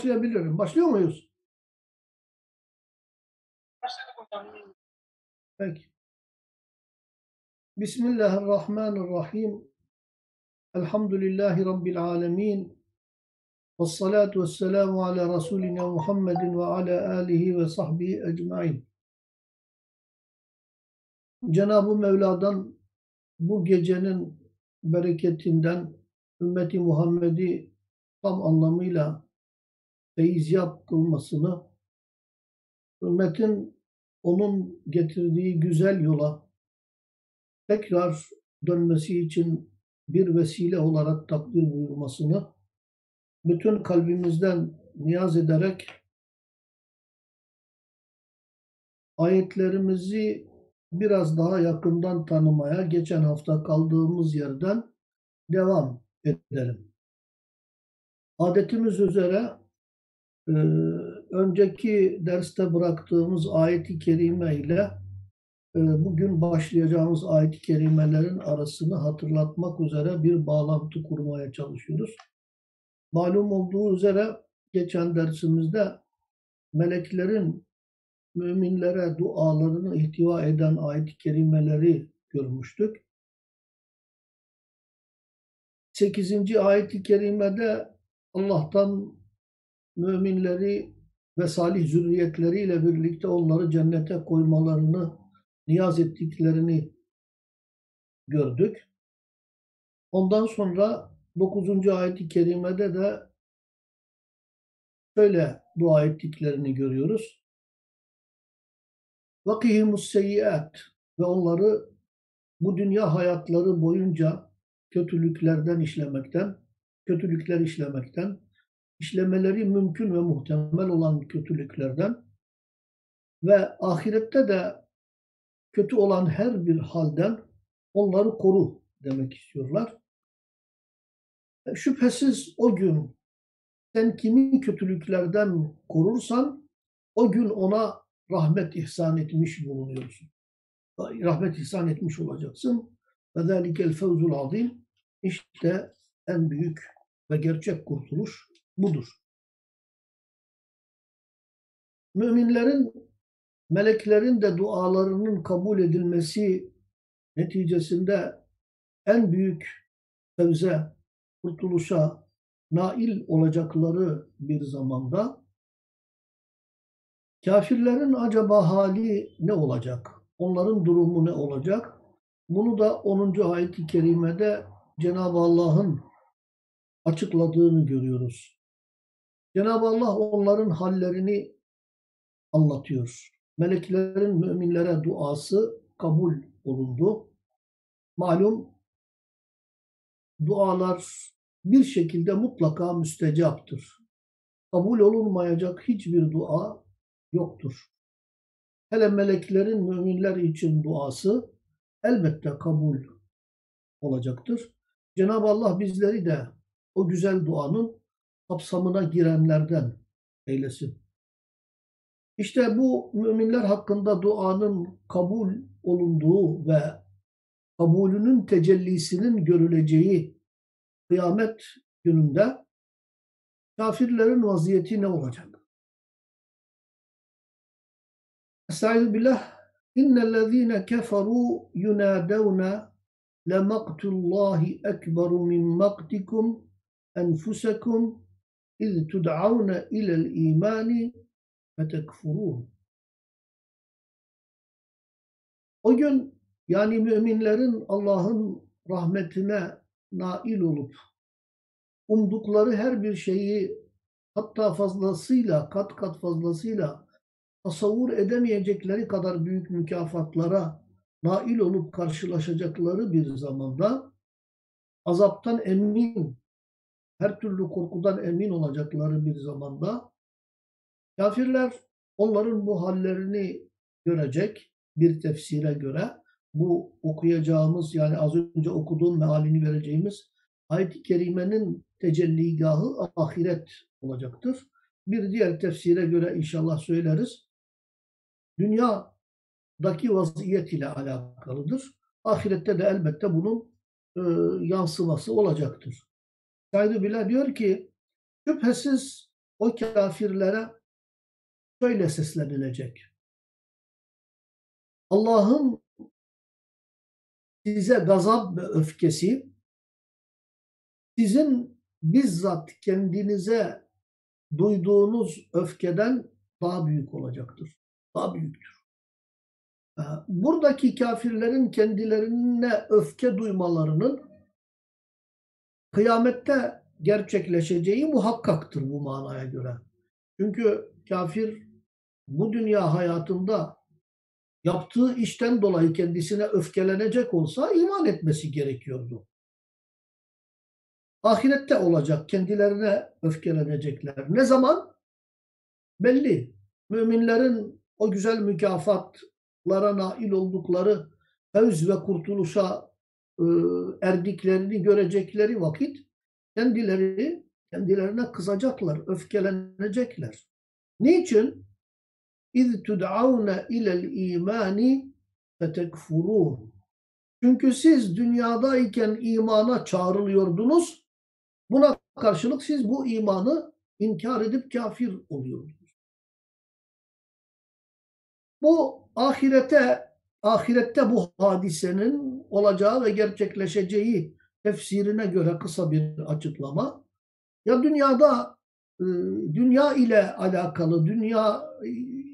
başlayabilirim. Başlıyor muyuz? Başladık hocam. Peki. Bismillahirrahmanirrahim. Elhamdülillahi Rabbil alemin. Ala Resulina Muhammedin ve ala alihi ve sahbihi ecmain. Cenab-ı Mevla'dan bu gecenin bereketinden ümmeti Muhammed'i tam anlamıyla feyizyat kılmasını, ümmetin onun getirdiği güzel yola tekrar dönmesi için bir vesile olarak takdir buyurmasını bütün kalbimizden niyaz ederek ayetlerimizi biraz daha yakından tanımaya geçen hafta kaldığımız yerden devam edelim. Adetimiz üzere e, önceki derste bıraktığımız ayeti kerime ile e, bugün başlayacağımız ayet-i kerimelerin arasını hatırlatmak üzere bir bağlantı kurmaya çalışıyoruz. Malum olduğu üzere geçen dersimizde meleklerin müminlere dualarını ihtiva eden ayet-i kerimeleri görmüştük. 8. ayet-i kerimede Allah'tan müminleri ve salih zürriyetleriyle birlikte onları cennete koymalarını niyaz ettiklerini gördük. Ondan sonra 9. ayet-i kerimede de şöyle dua ettiklerini görüyoruz. Vakihimus seyyiat ve onları bu dünya hayatları boyunca kötülüklerden işlemekten, kötülükler işlemekten, işlemeleri mümkün ve muhtemel olan kötülüklerden ve ahirette de kötü olan her bir halden onları koru demek istiyorlar. Şüphesiz o gün sen kimi kötülüklerden korursan o gün ona rahmet ihsan etmiş bulunuyorsun. Rahmet ihsan etmiş olacaksın. Ve zâlikel fevzul azim. İşte en büyük ve gerçek kurtuluş budur. Müminlerin, meleklerin de dualarının kabul edilmesi neticesinde en büyük fevze, kurtuluşa nail olacakları bir zamanda kafirlerin acaba hali ne olacak? Onların durumu ne olacak? Bunu da 10. ayet-i kerimede Cenab-ı Allah'ın açıkladığını görüyoruz. Cenab-ı Allah onların hallerini anlatıyor. Meleklerin müminlere duası kabul olundu. Malum dualar bir şekilde mutlaka müstecaptır. Kabul olunmayacak hiçbir dua yoktur. Hele meleklerin müminler için duası elbette kabul olacaktır. Cenab-ı Allah bizleri de o güzel duanın kapsamına girenlerden eylesin. İşte bu müminler hakkında duanın kabul olunduğu ve kabulünün tecellisinin görüleceği kıyamet gününde kafirlerin vaziyeti ne olacak? Estaizu billah İnnellezîne keferû yunâdevne lemaktullahi ekberu min maktikum enfusekum iz tud'avne ilel imani fetekfurûn. O gün yani müminlerin Allah'ın rahmetine nail olup umdukları her bir şeyi hatta fazlasıyla, kat kat fazlasıyla tasavvur edemeyecekleri kadar büyük mükafatlara nail olup karşılaşacakları bir zamanda azaptan emin, her türlü korkudan emin olacakları bir zamanda kafirler onların bu hallerini görecek bir tefsire göre bu okuyacağımız yani az önce okuduğum mealini vereceğimiz ayet-i kerimenin tecelligahı ahiret olacaktır. Bir diğer tefsire göre inşallah söyleriz. Dünyadaki vaziyet ile alakalıdır. Ahirette de elbette bunun e, yansıması olacaktır. Said Billah diyor ki şüphesiz o kafirlere şöyle seslenilecek. Allah'ın size gazap ve öfkesi sizin bizzat kendinize duyduğunuz öfkeden daha büyük olacaktır. Daha büyüktür. Ee, buradaki kafirlerin kendilerine öfke duymalarının kıyamette gerçekleşeceği muhakkaktır bu manaya göre. Çünkü kafir bu dünya hayatında yaptığı işten dolayı kendisine öfkelenecek olsa iman etmesi gerekiyordu. Ahirette olacak, kendilerine öfkelenecekler. Ne zaman? Belli. Müminlerin o güzel mükafatlara nail oldukları fevz ve kurtuluşa e, erdiklerini görecekleri vakit kendileri kendilerine kızacaklar, öfkelenecekler. Niçin? İz tud'avne ilel imani fetekfurun. Çünkü siz dünyadayken imana çağrılıyordunuz. Buna karşılık siz bu imanı inkar edip kafir oluyordunuz. Bu ahirete ahirette bu hadisenin olacağı ve gerçekleşeceği tefsirine göre kısa bir açıklama. Ya dünyada e, dünya ile alakalı, dünya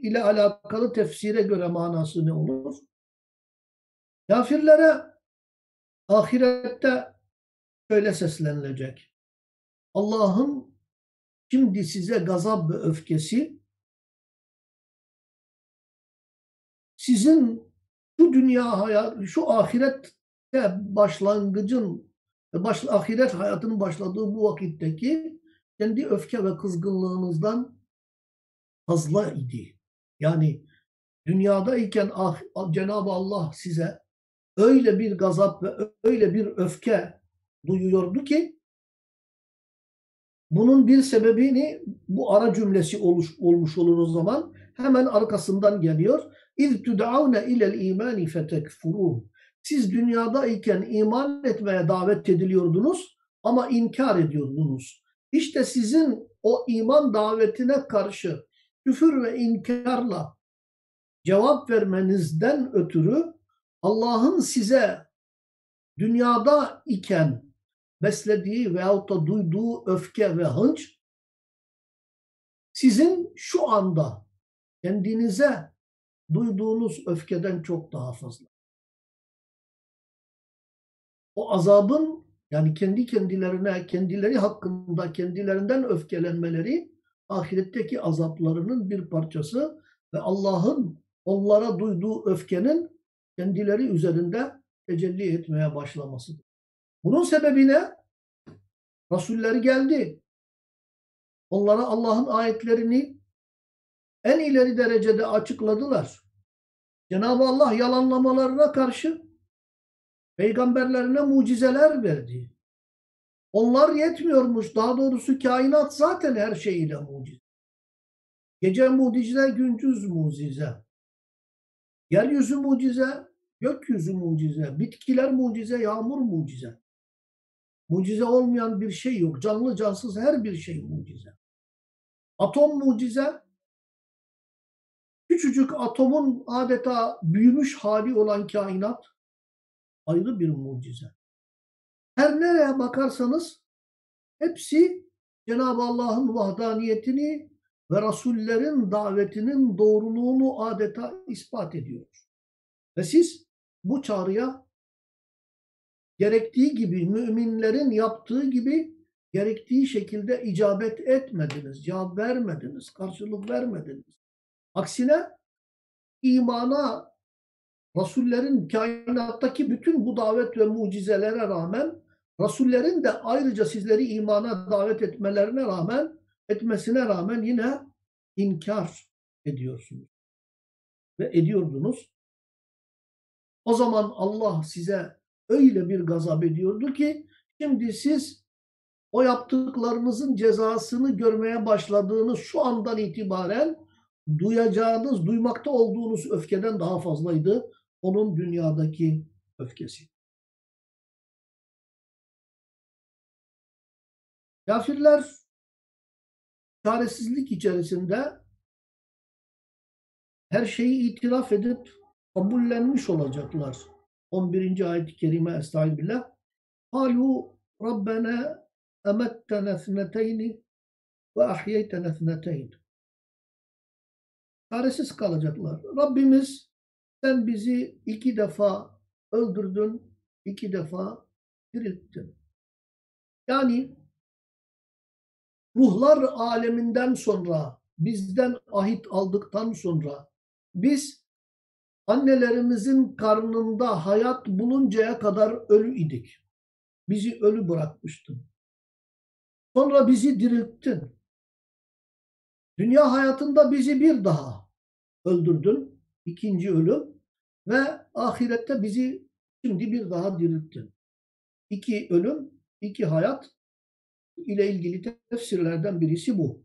ile alakalı tefsire göre manası ne olur? Kafirlere ahirette şöyle seslenilecek. Allah'ın şimdi size gazap ve öfkesi sizin şu dünya hayat, şu ahirette başlangıcın baş, ahiret hayatının başladığı bu vakitteki kendi öfke ve kızgınlığınızdan fazla idi. Yani dünyadayken ah, Cenab-ı Allah size öyle bir gazap ve öyle bir öfke duyuyordu ki bunun bir sebebini bu ara cümlesi oluş, olmuş olur o zaman. Hemen arkasından geliyor. İz tud'avne ilel imani fetekfuruhu. Siz dünyadayken iman etmeye davet ediliyordunuz ama inkar ediyordunuz. İşte sizin o iman davetine karşı küfür ve inkarla cevap vermenizden ötürü Allah'ın size dünyada iken beslediği veyahut da duyduğu öfke ve hınç sizin şu anda kendinize duyduğunuz öfkeden çok daha fazla. O azabın yani kendi kendilerine, kendileri hakkında kendilerinden öfkelenmeleri ahiretteki azaplarının bir parçası ve Allah'ın onlara duyduğu öfkenin kendileri üzerinde tecelli etmeye başlamasıdır. Bunun sebebi ne? Rasulleri geldi. Onlara Allah'ın ayetlerini en ileri derecede açıkladılar. Cenab-ı Allah yalanlamalarına karşı peygamberlerine mucizeler verdi. Onlar yetmiyormuş. Daha doğrusu kainat zaten her şeyiyle mucize. Gece mucize, gündüz mucize. Yeryüzü mucize, gökyüzü mucize, bitkiler mucize, yağmur mucize. Mucize olmayan bir şey yok. Canlı cansız her bir şey mucize. Atom mucize. Küçücük atomun adeta büyümüş hali olan kainat ayrı bir mucize. Her nereye bakarsanız hepsi Cenab-ı Allah'ın vahdaniyetini ve Rasullerin davetinin doğruluğunu adeta ispat ediyor. Ve siz bu çağrıya gerektiği gibi müminlerin yaptığı gibi gerektiği şekilde icabet etmediniz, cevap vermediniz, karşılık vermediniz. Aksine imana Rasullerin kainattaki bütün bu davet ve mucizelere rağmen Rasullerin de ayrıca sizleri imana davet etmelerine rağmen etmesine rağmen yine inkar ediyorsunuz. Ve ediyordunuz. O zaman Allah size öyle bir gazap ediyordu ki şimdi siz o yaptıklarınızın cezasını görmeye başladığınız şu andan itibaren duyacağınız, duymakta olduğunuz öfkeden daha fazlaydı onun dünyadaki öfkesi. Kafirler çaresizlik içerisinde her şeyi itiraf edip kabullenmiş olacaklar. 11. ayet-i kerime Estağfirullah. Halu Rabbena emettene thneteyni ve ahyeytene thneteyni. Çaresiz kalacaklar. Rabbimiz sen bizi iki defa öldürdün, iki defa dirilttin. Yani ruhlar aleminden sonra, bizden ahit aldıktan sonra biz annelerimizin karnında hayat buluncaya kadar ölü idik. Bizi ölü bırakmıştın. Sonra bizi dirilttin. Dünya hayatında bizi bir daha öldürdün. ikinci ölüm. Ve ahirette bizi şimdi bir daha dirilttin. İki ölüm, iki hayat ile ilgili tefsirlerden birisi bu.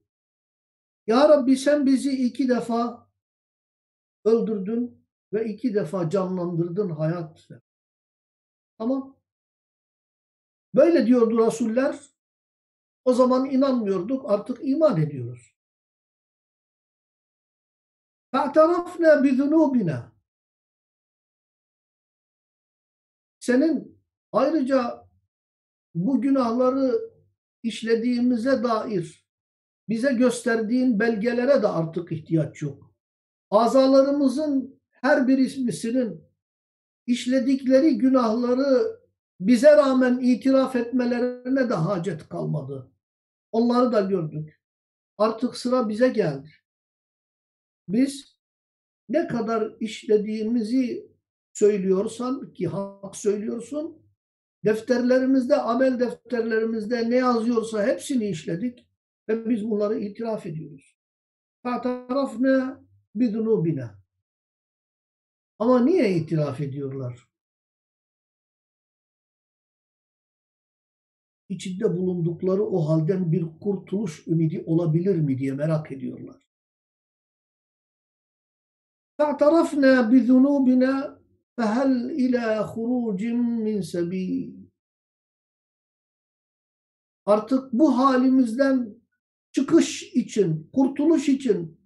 Ya Rabbi sen bizi iki defa öldürdün ve iki defa canlandırdın hayat. Tamam. Böyle diyordu Resuller. O zaman inanmıyorduk, artık iman ediyoruz. فَاَعْتَرَفْنَا بِذُنُوبِنَا Senin ayrıca bu günahları işlediğimize dair bize gösterdiğin belgelere de artık ihtiyaç yok. Azalarımızın her birisinin işledikleri günahları bize rağmen itiraf etmelerine de hacet kalmadı. Onları da gördük. Artık sıra bize geldi. Biz ne kadar işlediğimizi söylüyorsan ki hak söylüyorsun, defterlerimizde, amel defterlerimizde ne yazıyorsa hepsini işledik ve biz bunları itiraf ediyoruz. فَاَعْتَرَفْنَا بِذُنُوبِنَا Ama niye itiraf ediyorlar? İçinde bulundukları o halden bir kurtuluş ümidi olabilir mi diye merak ediyorlar. فَاعْتَرَفْنَا بِذُنُوبِنَا فَهَلْ اِلَى خُرُوجٍ مِّنْ سَب۪يلٍ Artık bu halimizden çıkış için, kurtuluş için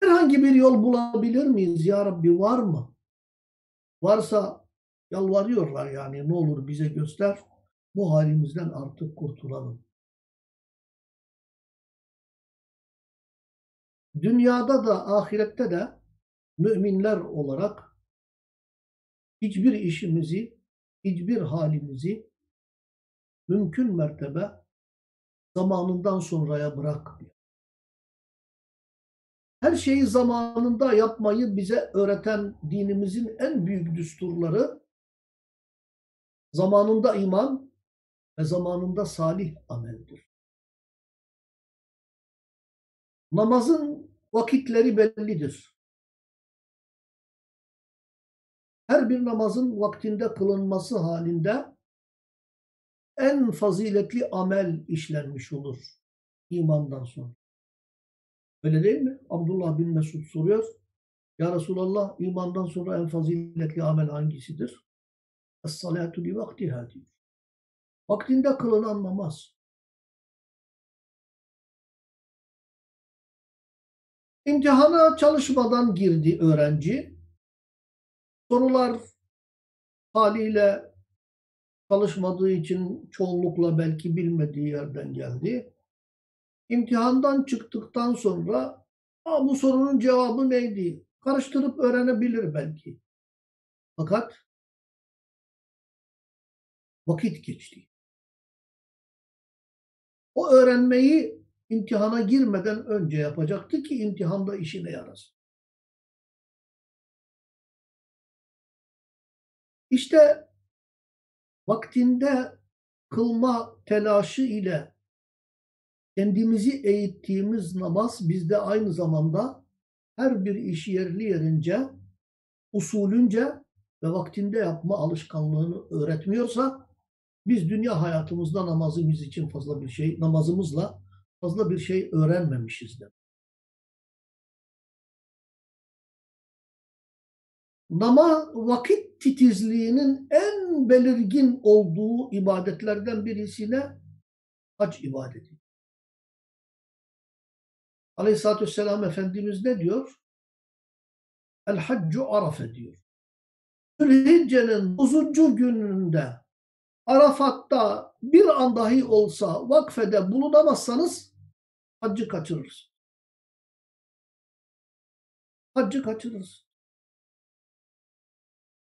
herhangi bir yol bulabilir miyiz ya Rabbi var mı? Varsa yalvarıyorlar yani ne olur bize göster. Bu halimizden artık kurtulalım. Dünyada da ahirette de müminler olarak hiçbir işimizi, hiçbir halimizi mümkün mertebe zamanından sonraya bırakmıyor. Her şeyi zamanında yapmayı bize öğreten dinimizin en büyük düsturları zamanında iman ve zamanında salih ameldir. Namazın vakitleri bellidir. Her bir namazın vaktinde kılınması halinde en faziletli amel işlenmiş olur imandan sonra. Öyle değil mi? Abdullah bin Mesud soruyor. Ya Resulallah imandan sonra en faziletli amel hangisidir? Es-salatu li vaktiha diyor. Vaktinde kılınan namaz. İmtihana çalışmadan girdi öğrenci. Sorular haliyle çalışmadığı için çoğunlukla belki bilmediği yerden geldi. İmtihandan çıktıktan sonra bu sorunun cevabı neydi? Karıştırıp öğrenebilir belki. Fakat vakit geçti. O öğrenmeyi imtihana girmeden önce yapacaktı ki imtihanda işine yarasın. İşte vaktinde kılma telaşı ile kendimizi eğittiğimiz namaz bizde aynı zamanda her bir işi yerli yerince, usulünce ve vaktinde yapma alışkanlığını öğretmiyorsa biz dünya hayatımızda namazımız için fazla bir şey, namazımızla fazla bir şey öğrenmemişizdir. Nama vakit titizliğinin en belirgin olduğu ibadetlerden birisine hac ibadeti. Aleyhisselatü Vesselam Efendimiz ne diyor? El haccu arafe diyor. Zülhicce'nin 9. gününde Arafat'ta bir an dahi olsa vakfede bulunamazsanız haccı kaçırırız. Haccı kaçırırız.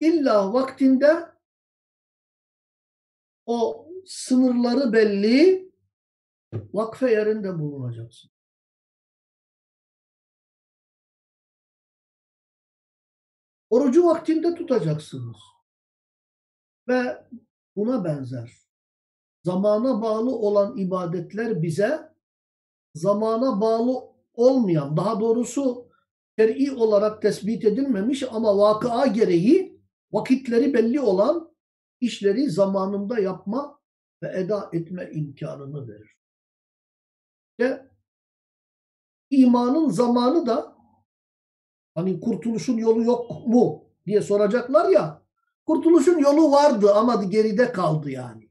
İlla vaktinde o sınırları belli vakfe yerinde bulunacaksın. Orucu vaktinde tutacaksınız. Ve buna benzer. Zamana bağlı olan ibadetler bize zamana bağlı olmayan, daha doğrusu şer'i olarak tespit edilmemiş ama vakıa gereği vakitleri belli olan işleri zamanında yapma ve eda etme imkanını verir. Ve imanın zamanı da hani kurtuluşun yolu yok mu diye soracaklar ya kurtuluşun yolu vardı ama geride kaldı yani.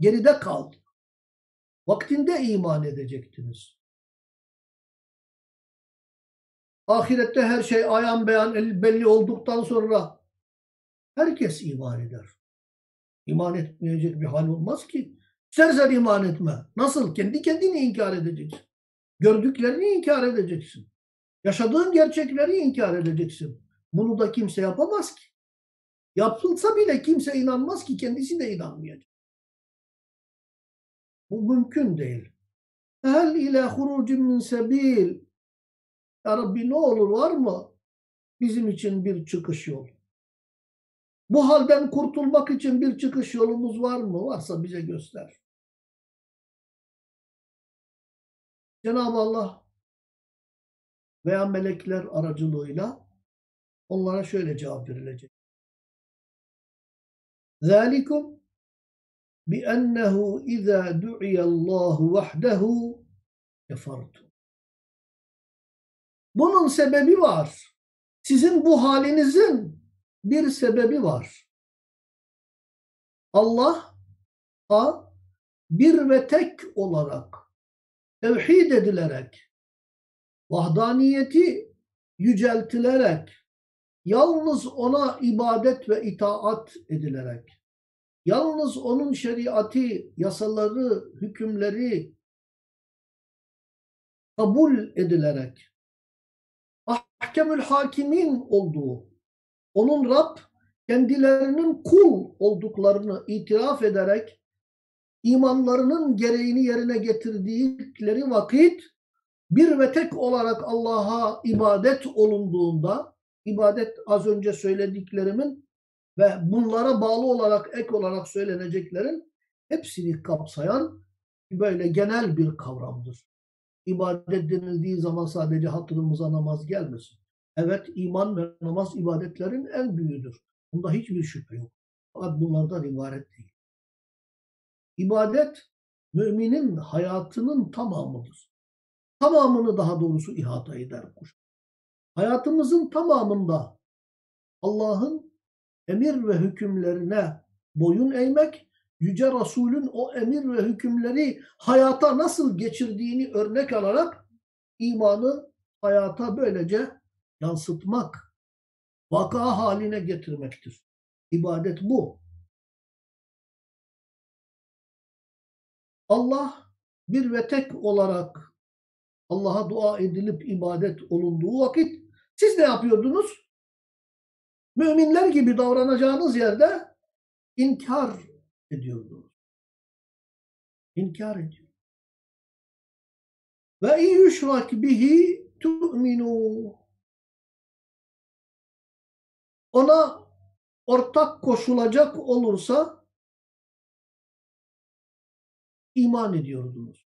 Geride kaldı. Vaktinde iman edecektiniz. Ahirette her şey ayan beyan belli olduktan sonra herkes iman eder. İman etmeyecek bir hal olmaz ki. İstersen iman etme. Nasıl? Kendi kendini inkar edeceksin. Gördüklerini inkar edeceksin. Yaşadığın gerçekleri inkar edeceksin. Bunu da kimse yapamaz ki. Yapılsa bile kimse inanmaz ki kendisi de inanmayacak. Bu mümkün değil. Hel ile hurucun min sebil. Ya Rabbi ne olur var mı bizim için bir çıkış yolu? Bu halden kurtulmak için bir çıkış yolumuz var mı? Varsa bize göster. Cenab-ı Allah veya melekler aracılığıyla onlara şöyle cevap verilecek. ذَٰلِكُمْ بِأَنَّهُ اِذَا دُعِيَ اللّٰهُ وَحْدَهُ كَفَرْتُمْ bunun sebebi var. Sizin bu halinizin bir sebebi var. Allah bir ve tek olarak tevhid edilerek vahdaniyeti yüceltilerek yalnız ona ibadet ve itaat edilerek yalnız onun şeriatı, yasaları, hükümleri kabul edilerek ahkemül hakimin olduğu, onun Rab kendilerinin kul olduklarını itiraf ederek imanlarının gereğini yerine getirdikleri vakit bir ve tek olarak Allah'a ibadet olunduğunda ibadet az önce söylediklerimin ve bunlara bağlı olarak ek olarak söyleneceklerin hepsini kapsayan böyle genel bir kavramdır. İbadet denildiği zaman sadece hatırımıza namaz gelmesin. Evet iman ve namaz ibadetlerin en büyüğüdür. Bunda hiçbir şüphe yok. Fakat bunlardan ibaret değil. İbadet müminin hayatının tamamıdır. Tamamını daha doğrusu ihata eder kuş. Hayatımızın tamamında Allah'ın emir ve hükümlerine boyun eğmek, Yüce Resul'ün o emir ve hükümleri hayata nasıl geçirdiğini örnek alarak imanı hayata böylece yansıtmak, vaka haline getirmektir. İbadet bu. Allah bir ve tek olarak Allah'a dua edilip ibadet olunduğu vakit siz ne yapıyordunuz? Müminler gibi davranacağınız yerde inkar ediyordunuz. İnkar ediyor. Ve in yüşrak bihi tu'minu. Ona ortak koşulacak olursa iman ediyordunuz.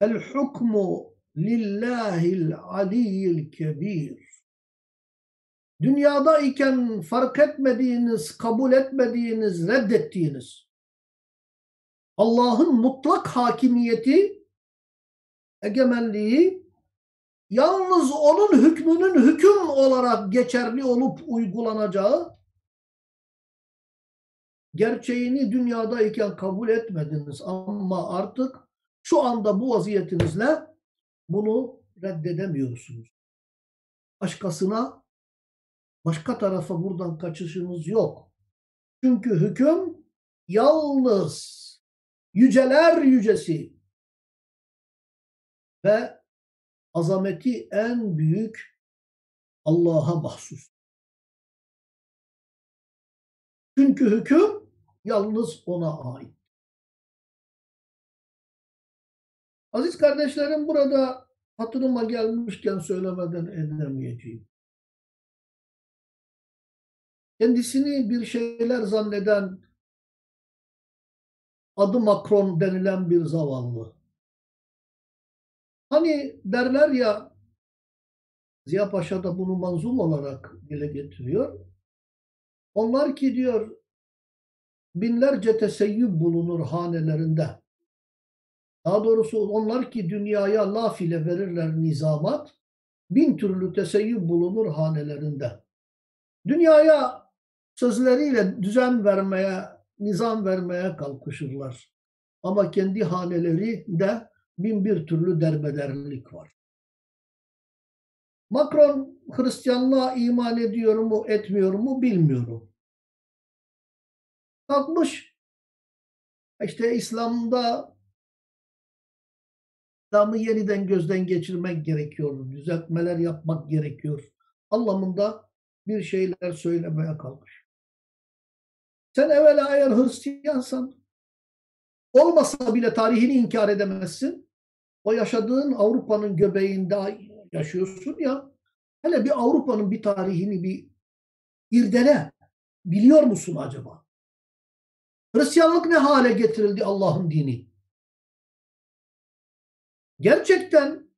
El hukmu lillahil aliyyil kebir. Dünyadayken fark etmediğiniz, kabul etmediğiniz, reddettiğiniz Allah'ın mutlak hakimiyeti, egemenliği yalnız onun hükmünün hüküm olarak geçerli olup uygulanacağı gerçeğini dünyadayken kabul etmediniz ama artık Şu anda bu vaziyetinizle bunu reddedemiyorsunuz. Başkasına, başka tarafa buradan kaçışınız yok. Çünkü hüküm yalnız yüceler yücesi ve azameti en büyük Allah'a mahsus. Çünkü hüküm yalnız ona ait. Aziz kardeşlerim burada hatırıma gelmişken söylemeden edemeyeceğim. Kendisini bir şeyler zanneden adı Macron denilen bir zavallı. Hani derler ya Ziya Paşa da bunu manzum olarak dile getiriyor. Onlar ki diyor binlerce teseyyüp bulunur hanelerinde. Daha doğrusu onlar ki dünyaya laf ile verirler nizamat, bin türlü teseyyüp bulunur hanelerinde. Dünyaya sözleriyle düzen vermeye, nizam vermeye kalkışırlar. Ama kendi hanelerinde bin bir türlü derbederlik var. Macron Hristiyanlığa iman ediyor mu, etmiyor mu bilmiyorum. Kalkmış işte İslam'da İslam'ı yeniden gözden geçirmek gerekiyor, düzeltmeler yapmak gerekiyor anlamında bir şeyler söylemeye kalkış. Sen evvela eğer Hristiyansan olmasa bile tarihini inkar edemezsin. O yaşadığın Avrupa'nın göbeğinde yaşıyorsun ya hele bir Avrupa'nın bir tarihini bir irdele. Biliyor musun acaba? Hristiyanlık ne hale getirildi Allah'ın dini? Gerçekten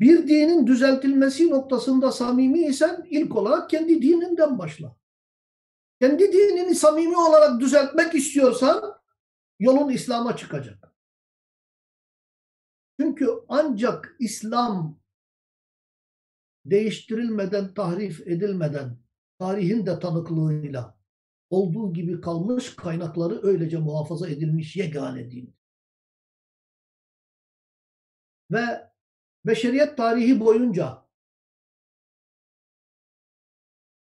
bir dinin düzeltilmesi noktasında samimi isen ilk olarak kendi dininden başla. Kendi dinini samimi olarak düzeltmek istiyorsan yolun İslam'a çıkacak. Çünkü ancak İslam değiştirilmeden, tahrif edilmeden, tarihin de tanıklığıyla olduğu gibi kalmış kaynakları öylece muhafaza edilmiş yegane din. Ve beşeriyet tarihi boyunca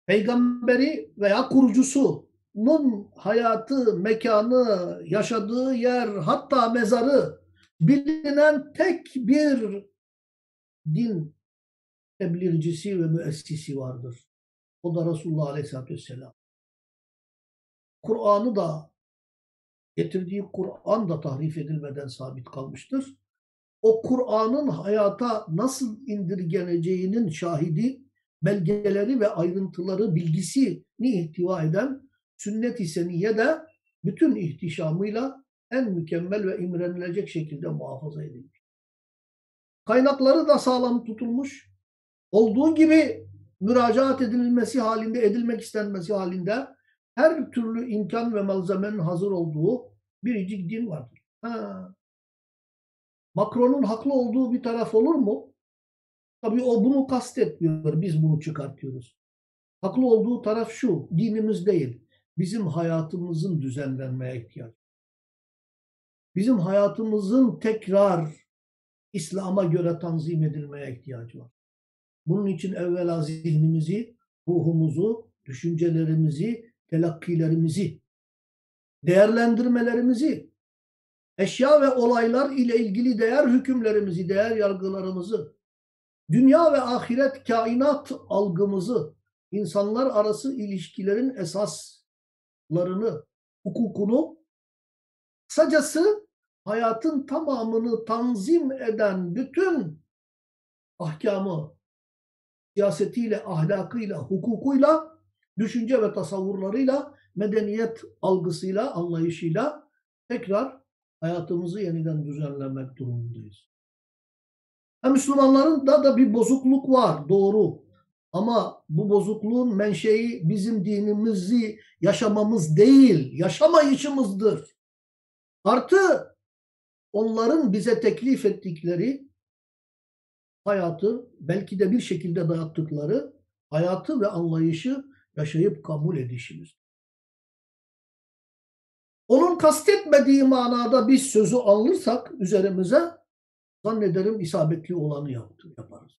peygamberi veya kurucusunun hayatı, mekanı, yaşadığı yer, hatta mezarı bilinen tek bir din tebliğcisi ve müessisi vardır. O da Resulullah Aleyhisselatü Vesselam. Kur'an'ı da getirdiği Kur'an da tahrif edilmeden sabit kalmıştır. O Kur'an'ın hayata nasıl indirgeneceğinin şahidi, belgeleri ve ayrıntıları, bilgisini ihtiva eden sünnet-i seniye de bütün ihtişamıyla en mükemmel ve imrenilecek şekilde muhafaza edilmiş. Kaynakları da sağlam tutulmuş. Olduğu gibi müracaat edilmesi halinde, edilmek istenmesi halinde her türlü imkan ve malzemenin hazır olduğu biricik din vardır. Ha. Macron'un haklı olduğu bir taraf olur mu? Tabii o bunu kastetmiyor. Biz bunu çıkartıyoruz. Haklı olduğu taraf şu. Dinimiz değil. Bizim hayatımızın düzenlenmeye ihtiyacı. Bizim hayatımızın tekrar İslam'a göre tanzim edilmeye ihtiyacı var. Bunun için evvela zihnimizi, ruhumuzu, düşüncelerimizi, telakkilerimizi, değerlendirmelerimizi, eşya ve olaylar ile ilgili değer hükümlerimizi, değer yargılarımızı, dünya ve ahiret kainat algımızı, insanlar arası ilişkilerin esaslarını, hukukunu, kısacası hayatın tamamını tanzim eden bütün ahkamı, siyasetiyle, ahlakıyla, hukukuyla, düşünce ve tasavvurlarıyla, medeniyet algısıyla, anlayışıyla tekrar hayatımızı yeniden düzenlemek durumundayız. Ha, Müslümanların da da bir bozukluk var, doğru. Ama bu bozukluğun menşei bizim dinimizi yaşamamız değil, yaşamayışımızdır. Artı onların bize teklif ettikleri hayatı, belki de bir şekilde dayattıkları hayatı ve anlayışı yaşayıp kabul edişimiz. Onun kastetmediği manada biz sözü alırsak üzerimize zannederim isabetli olanı yaptı, yaparız.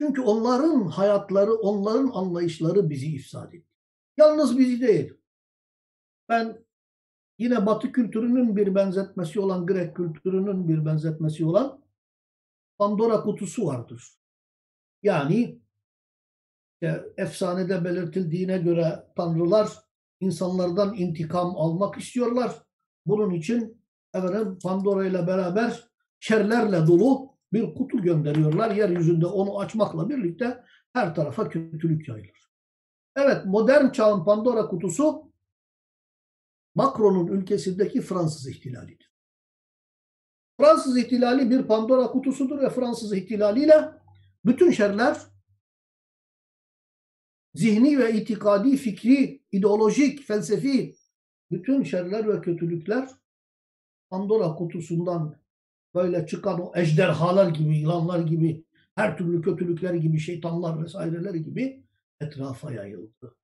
Çünkü onların hayatları, onların anlayışları bizi ifsad etti. Yalnız bizi değil. Ben yine Batı kültürünün bir benzetmesi olan, Grek kültürünün bir benzetmesi olan Pandora kutusu vardır. Yani işte efsanede belirtildiğine göre tanrılar insanlardan intikam almak istiyorlar. Bunun için efendim Pandora ile beraber şerlerle dolu bir kutu gönderiyorlar. Yeryüzünde onu açmakla birlikte her tarafa kötülük yayılır. Evet modern çağın Pandora kutusu Macron'un ülkesindeki Fransız ihtilalidir. Fransız ihtilali bir Pandora kutusudur ve Fransız ihtilaliyle bütün şerler zihni ve itikadi, fikri, ideolojik, felsefi bütün şerler ve kötülükler Pandora kutusundan böyle çıkan o ejderhalar gibi, yılanlar gibi, her türlü kötülükler gibi, şeytanlar vesaireler gibi etrafa yayıldı.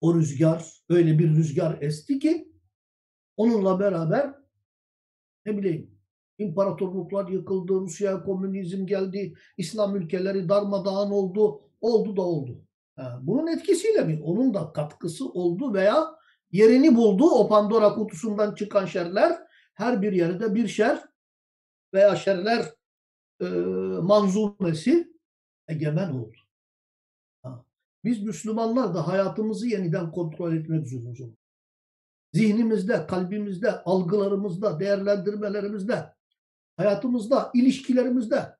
O rüzgar, öyle bir rüzgar esti ki onunla beraber ne bileyim imparatorluklar yıkıldı, Rusya komünizm geldi, İslam ülkeleri darmadağın oldu, oldu da oldu. Bunun etkisiyle mi? Onun da katkısı oldu veya yerini buldu o Pandora kutusundan çıkan şerler her bir yerde bir şer veya şerler e, manzumesi egemen oldu. Biz Müslümanlar da hayatımızı yeniden kontrol etmek zorundayız. Zihnimizde, kalbimizde, algılarımızda, değerlendirmelerimizde, hayatımızda, ilişkilerimizde,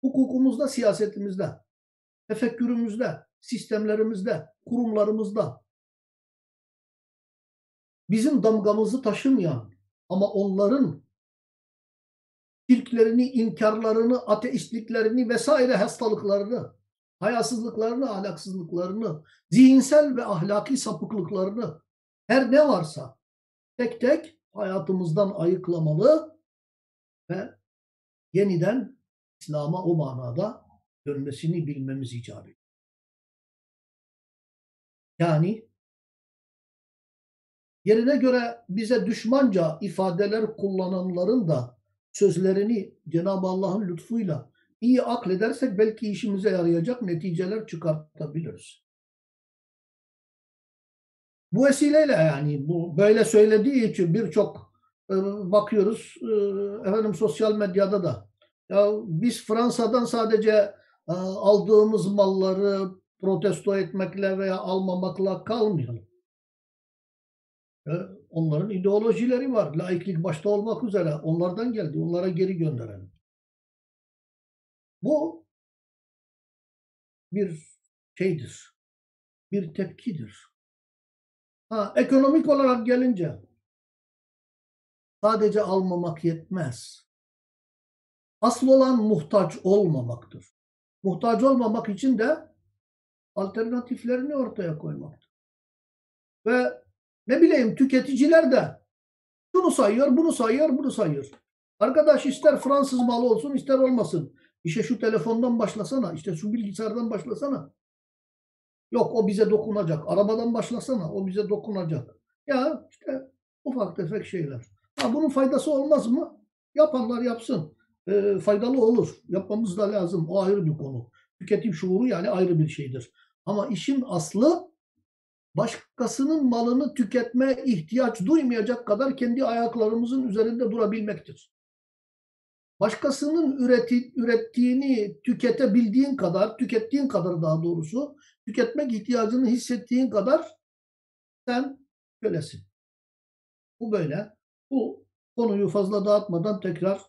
hukukumuzda, siyasetimizde, tefekkürümüzde, sistemlerimizde, kurumlarımızda bizim damgamızı taşımayan ama onların şirklerini, inkarlarını, ateistliklerini vesaire hastalıklarını, hayasızlıklarını, ahlaksızlıklarını, zihinsel ve ahlaki sapıklıklarını her ne varsa tek tek hayatımızdan ayıklamalı ve yeniden İslam'a o manada dönmesini bilmemiz icap ediyor. Yani yerine göre bize düşmanca ifadeler kullananların da sözlerini Cenab-ı Allah'ın lütfuyla iyi akledersek belki işimize yarayacak neticeler çıkartabiliriz. Bu vesileyle yani bu böyle söylediği için birçok e, bakıyoruz e, efendim sosyal medyada da ya biz Fransa'dan sadece e, aldığımız malları protesto etmekle veya almamakla kalmayalım. E, onların ideolojileri var. Laiklik başta olmak üzere. Onlardan geldi. Onlara geri gönderelim. Bu bir şeydir. Bir tepkidir. Ha, ekonomik olarak gelince sadece almamak yetmez. Asıl olan muhtaç olmamaktır. Muhtaç olmamak için de alternatiflerini ortaya koymaktır. Ve ne bileyim tüketiciler de şunu sayıyor, bunu sayıyor, bunu sayıyor. Arkadaş ister Fransız malı olsun ister olmasın. İşte şu telefondan başlasana, işte şu bilgisayardan başlasana. Yok o bize dokunacak. Arabadan başlasana, o bize dokunacak. Ya işte ufak tefek şeyler. Ha, bunun faydası olmaz mı? Yapanlar yapsın. E, faydalı olur. Yapmamız da lazım. O ayrı bir konu. Tüketim şuuru yani ayrı bir şeydir. Ama işin aslı başkasının malını tüketme ihtiyaç duymayacak kadar kendi ayaklarımızın üzerinde durabilmektir. Başkasının üreti, ürettiğini tüketebildiğin kadar, tükettiğin kadar daha doğrusu, tüketmek ihtiyacını hissettiğin kadar sen kölesin. Bu böyle. Bu konuyu fazla dağıtmadan tekrar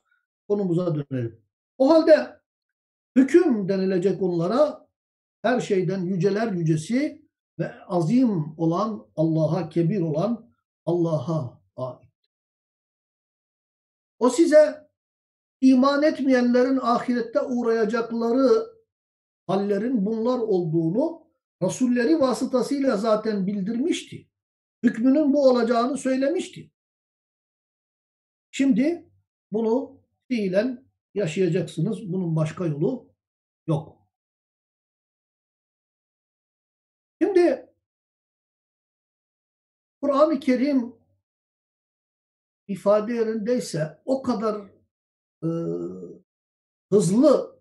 konumuza dönelim. O halde hüküm denilecek onlara her şeyden yüceler yücesi ve azim olan Allah'a kebir olan Allah'a ait. O size iman etmeyenlerin ahirette uğrayacakları hallerin bunlar olduğunu Rasulleri vasıtasıyla zaten bildirmişti. Hükmünün bu olacağını söylemişti. Şimdi bunu fiilen yaşayacaksınız. Bunun başka yolu yok. Şimdi Kur'an-ı Kerim ifade yerindeyse o kadar e, hızlı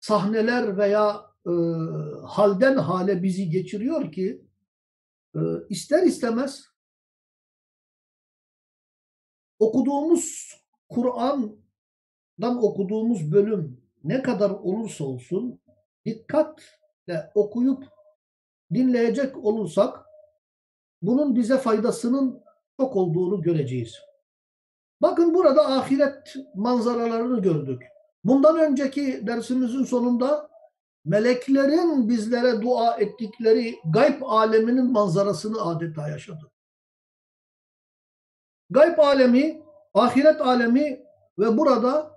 sahneler veya e, halden hale bizi geçiriyor ki e, ister istemez okuduğumuz Kur'an'dan okuduğumuz bölüm ne kadar olursa olsun dikkatle okuyup dinleyecek olursak bunun bize faydasının çok olduğunu göreceğiz. Bakın burada ahiret manzaralarını gördük. Bundan önceki dersimizin sonunda meleklerin bizlere dua ettikleri gayb aleminin manzarasını adeta yaşadık. Gayb alemi, ahiret alemi ve burada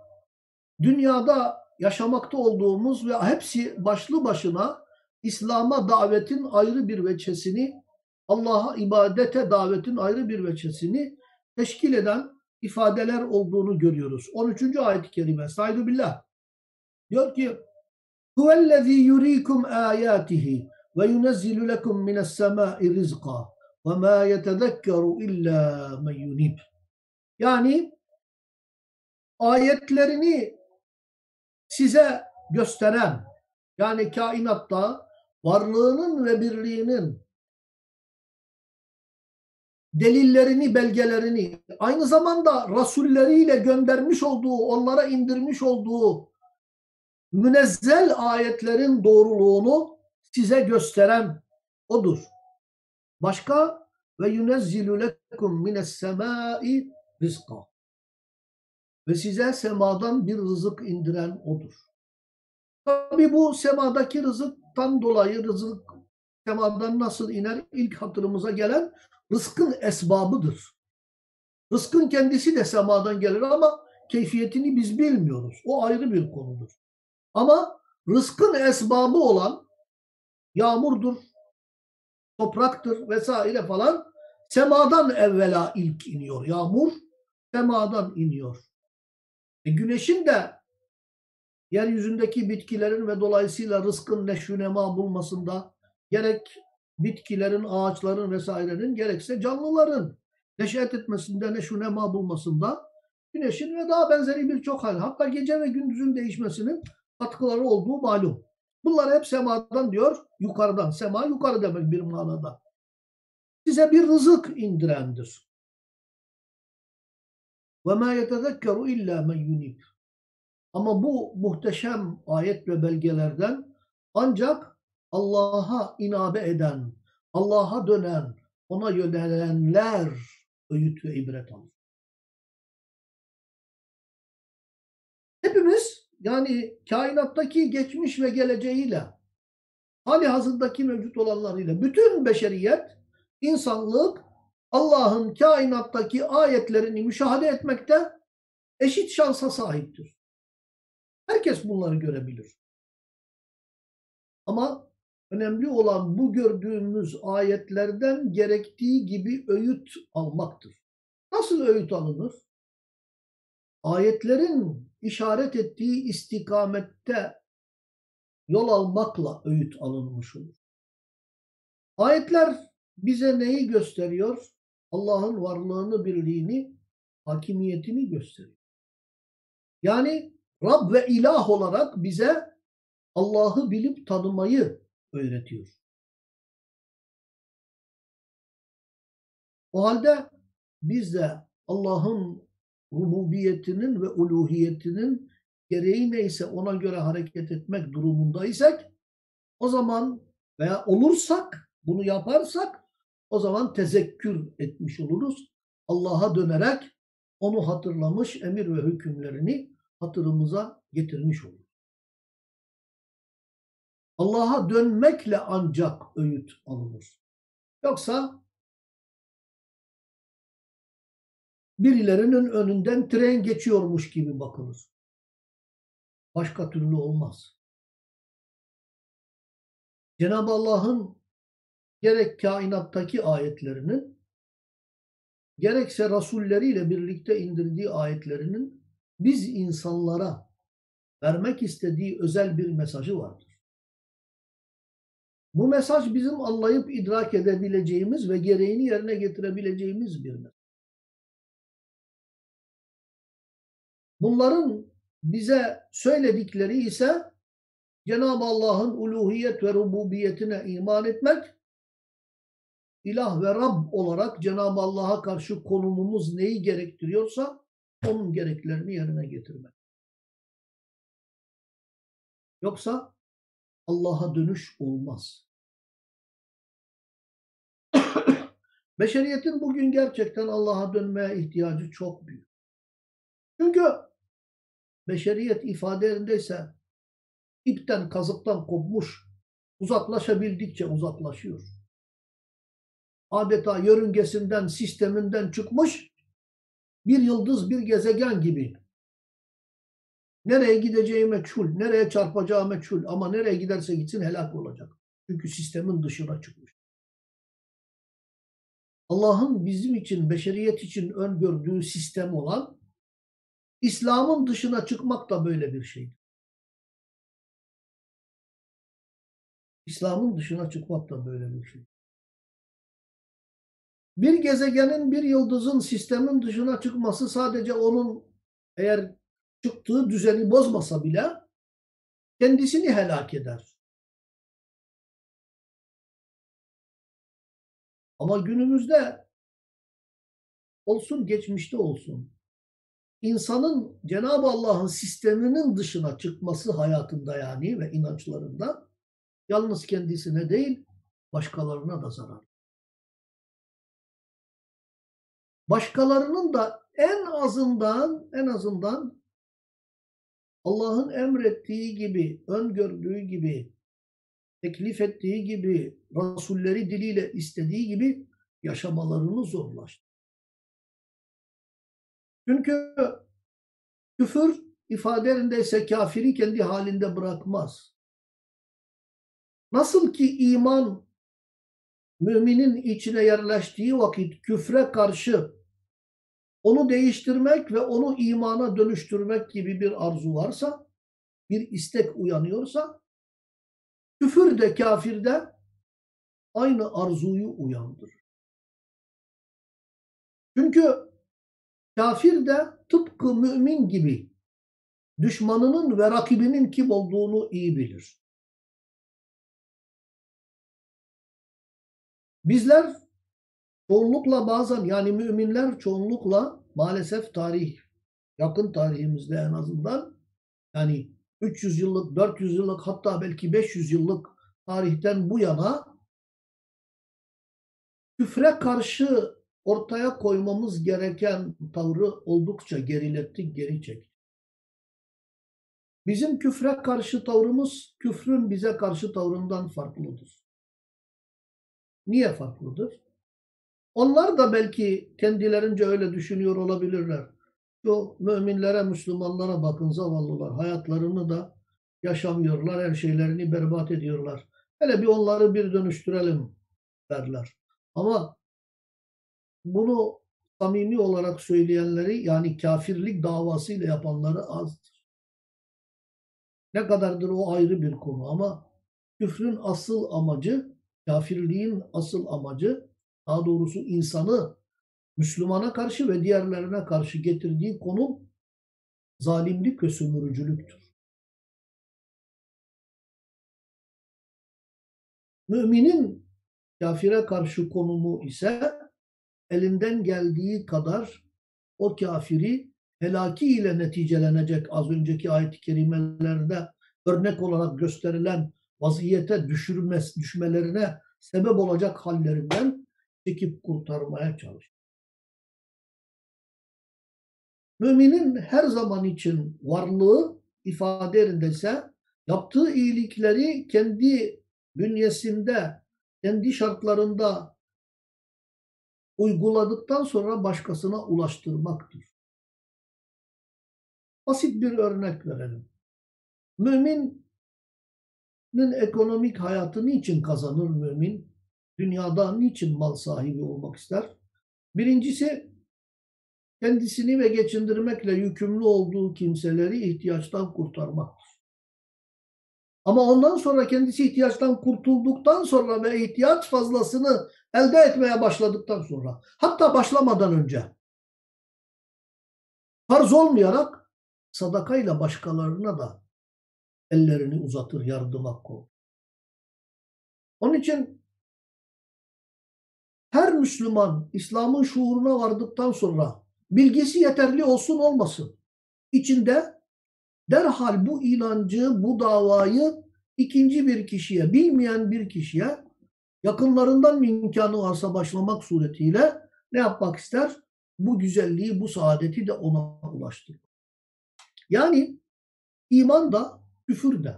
dünyada yaşamakta olduğumuz ve hepsi başlı başına İslam'a davetin ayrı bir veçesini, Allah'a ibadete davetin ayrı bir veçesini teşkil eden ifadeler olduğunu görüyoruz. 13. ayet-i kerime. Saydu billah. Diyor ki Huvellezî yurîkum âyâtihi ve yunezzilu lekum mine's-semâi rizqa ve mâ yetezekkeru illâ men yunib. Yani ayetlerini size gösteren yani kainatta varlığının ve birliğinin delillerini, belgelerini, aynı zamanda rasulleriyle göndermiş olduğu, onlara indirmiş olduğu münezzel ayetlerin doğruluğunu size gösteren odur. Başka ve yunezzilu lekum mines semai rizqa. Ve size semadan bir rızık indiren odur. Tabi bu semadaki rızıktan dolayı rızık semadan nasıl iner? İlk hatırımıza gelen rızkın esbabıdır. Rızkın kendisi de semadan gelir ama keyfiyetini biz bilmiyoruz. O ayrı bir konudur. Ama rızkın esbabı olan yağmurdur, topraktır vesaire falan semadan evvela ilk iniyor. Yağmur semadan iniyor. E güneşin de yeryüzündeki bitkilerin ve dolayısıyla rızkın neşvünema bulmasında gerek bitkilerin, ağaçların vesairenin gerekse canlıların neşet etmesinde, neşu nema bulmasında güneşin ve daha benzeri birçok hal. Hatta gece ve gündüzün değişmesinin katkıları olduğu malum. Bunlar hep semadan diyor, yukarıdan. Sema yukarı demek bir manada. Size bir rızık indirendir. Ve ma illa men yunib. Ama bu muhteşem ayet ve belgelerden ancak Allah'a inabe eden, Allah'a dönen, ona yönelenler öğüt ve ibret alır. Hepimiz yani kainattaki geçmiş ve geleceğiyle, hali hazırdaki mevcut olanlarıyla, bütün beşeriyet, insanlık Allah'ın kainattaki ayetlerini müşahede etmekte eşit şansa sahiptir. Herkes bunları görebilir. Ama önemli olan bu gördüğümüz ayetlerden gerektiği gibi öğüt almaktır. Nasıl öğüt alınır? Ayetlerin işaret ettiği istikamette yol almakla öğüt alınmış olur. Ayetler bize neyi gösteriyor? Allah'ın varlığını, birliğini, hakimiyetini gösteriyor. Yani Rab ve ilah olarak bize Allah'ı bilip tanımayı öğretiyor. O halde biz de Allah'ın rububiyetinin ve uluhiyetinin gereği neyse ona göre hareket etmek durumundaysak o zaman veya olursak bunu yaparsak o zaman tezekkür etmiş oluruz. Allah'a dönerek onu hatırlamış, emir ve hükümlerini hatırımıza getirmiş oluruz. Allah'a dönmekle ancak öğüt alınır. Yoksa birilerinin önünden tren geçiyormuş gibi bakılır. Başka türlü olmaz. Cenab-ı Allah'ın gerek kainattaki ayetlerinin gerekse rasulleriyle birlikte indirdiği ayetlerinin biz insanlara vermek istediği özel bir mesajı vardır. Bu mesaj bizim anlayıp idrak edebileceğimiz ve gereğini yerine getirebileceğimiz bir mesaj. Bunların bize söyledikleri ise Cenab-ı Allah'ın uluhiyet ve rububiyetine iman etmek, ilah ve Rab olarak Cenab-ı Allah'a karşı konumumuz neyi gerektiriyorsa onun gereklerini yerine getirmek. Yoksa Allah'a dönüş olmaz. Beşeriyetin bugün gerçekten Allah'a dönmeye ihtiyacı çok büyük. Çünkü beşeriyet ifadelerindeyse ipten kazıktan kopmuş, uzaklaşabildikçe uzaklaşıyor. Adeta yörüngesinden, sisteminden çıkmış bir yıldız, bir gezegen gibi. Nereye gideceği meçhul, nereye çarpacağı meçhul ama nereye giderse gitsin helak olacak. Çünkü sistemin dışına çıkmış. Allah'ın bizim için, beşeriyet için öngördüğü sistem olan İslam'ın dışına çıkmak da böyle bir şeydir. İslam'ın dışına çıkmak da böyle bir şey. Bir gezegenin, bir yıldızın sistemin dışına çıkması sadece onun eğer çıktığı düzeni bozmasa bile kendisini helak eder. Ama günümüzde olsun geçmişte olsun insanın Cenab-ı Allah'ın sisteminin dışına çıkması hayatında yani ve inançlarında yalnız kendisine değil başkalarına da zarar. Başkalarının da en azından en azından Allah'ın emrettiği gibi, öngördüğü gibi, teklif ettiği gibi, Rasulleri diliyle istediği gibi yaşamalarını zorlaştı. Çünkü küfür ifadelerindeyse kafiri kendi halinde bırakmaz. Nasıl ki iman müminin içine yerleştiği vakit küfre karşı onu değiştirmek ve onu imana dönüştürmek gibi bir arzu varsa, bir istek uyanıyorsa, küfür de kafirde aynı arzuyu uyandırır. Çünkü kafir de tıpkı mümin gibi düşmanının ve rakibinin kim olduğunu iyi bilir. Bizler çoğunlukla bazen yani müminler çoğunlukla maalesef tarih, yakın tarihimizde en azından yani 300 yıllık, 400 yıllık hatta belki 500 yıllık tarihten bu yana küfre karşı ortaya koymamız gereken tavrı oldukça gerilettik, geri çektik. Bizim küfre karşı tavrımız küfrün bize karşı tavrından farklıdır. Niye farklıdır? Onlar da belki kendilerince öyle düşünüyor olabilirler. Şu müminlere, Müslümanlara bakın zavallılar. Hayatlarını da yaşamıyorlar. Her şeylerini berbat ediyorlar. Hele bir onları bir dönüştürelim derler. Ama bunu samimi olarak söyleyenleri yani kafirlik davasıyla yapanları azdır. Ne kadardır o ayrı bir konu ama küfrün asıl amacı, kafirliğin asıl amacı daha doğrusu insanı Müslümana karşı ve diğerlerine karşı getirdiği konum zalimlik ve sömürücülüktür. Müminin kafire karşı konumu ise elinden geldiği kadar o kafiri helaki ile neticelenecek az önceki ayet-i kerimelerde örnek olarak gösterilen vaziyete düşürmez, düşmelerine sebep olacak hallerinden çekip kurtarmaya çalışır. Müminin her zaman için varlığı ifade ise yaptığı iyilikleri kendi bünyesinde, kendi şartlarında uyguladıktan sonra başkasına ulaştırmaktır. Basit bir örnek verelim. Müminin ekonomik hayatı niçin kazanır mümin? Dünyada niçin mal sahibi olmak ister? Birincisi kendisini ve geçindirmekle yükümlü olduğu kimseleri ihtiyaçtan kurtarmaktır. Ama ondan sonra kendisi ihtiyaçtan kurtulduktan sonra ve ihtiyaç fazlasını elde etmeye başladıktan sonra hatta başlamadan önce farz olmayarak sadakayla başkalarına da ellerini uzatır yardıma kol. Onun için her Müslüman İslam'ın şuuruna vardıktan sonra bilgisi yeterli olsun olmasın. içinde derhal bu inancı, bu davayı ikinci bir kişiye, bilmeyen bir kişiye yakınlarından imkanı varsa başlamak suretiyle ne yapmak ister? Bu güzelliği, bu saadeti de ona ulaştırır. Yani iman da, küfür de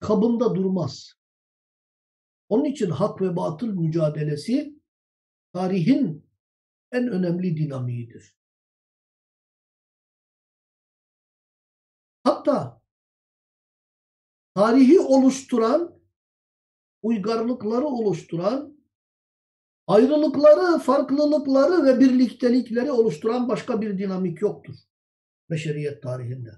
kabında durmaz. Onun için hak ve batıl mücadelesi tarihin en önemli dinamiğidir. Hatta tarihi oluşturan, uygarlıkları oluşturan, ayrılıkları, farklılıkları ve birliktelikleri oluşturan başka bir dinamik yoktur beşeriyet tarihinde.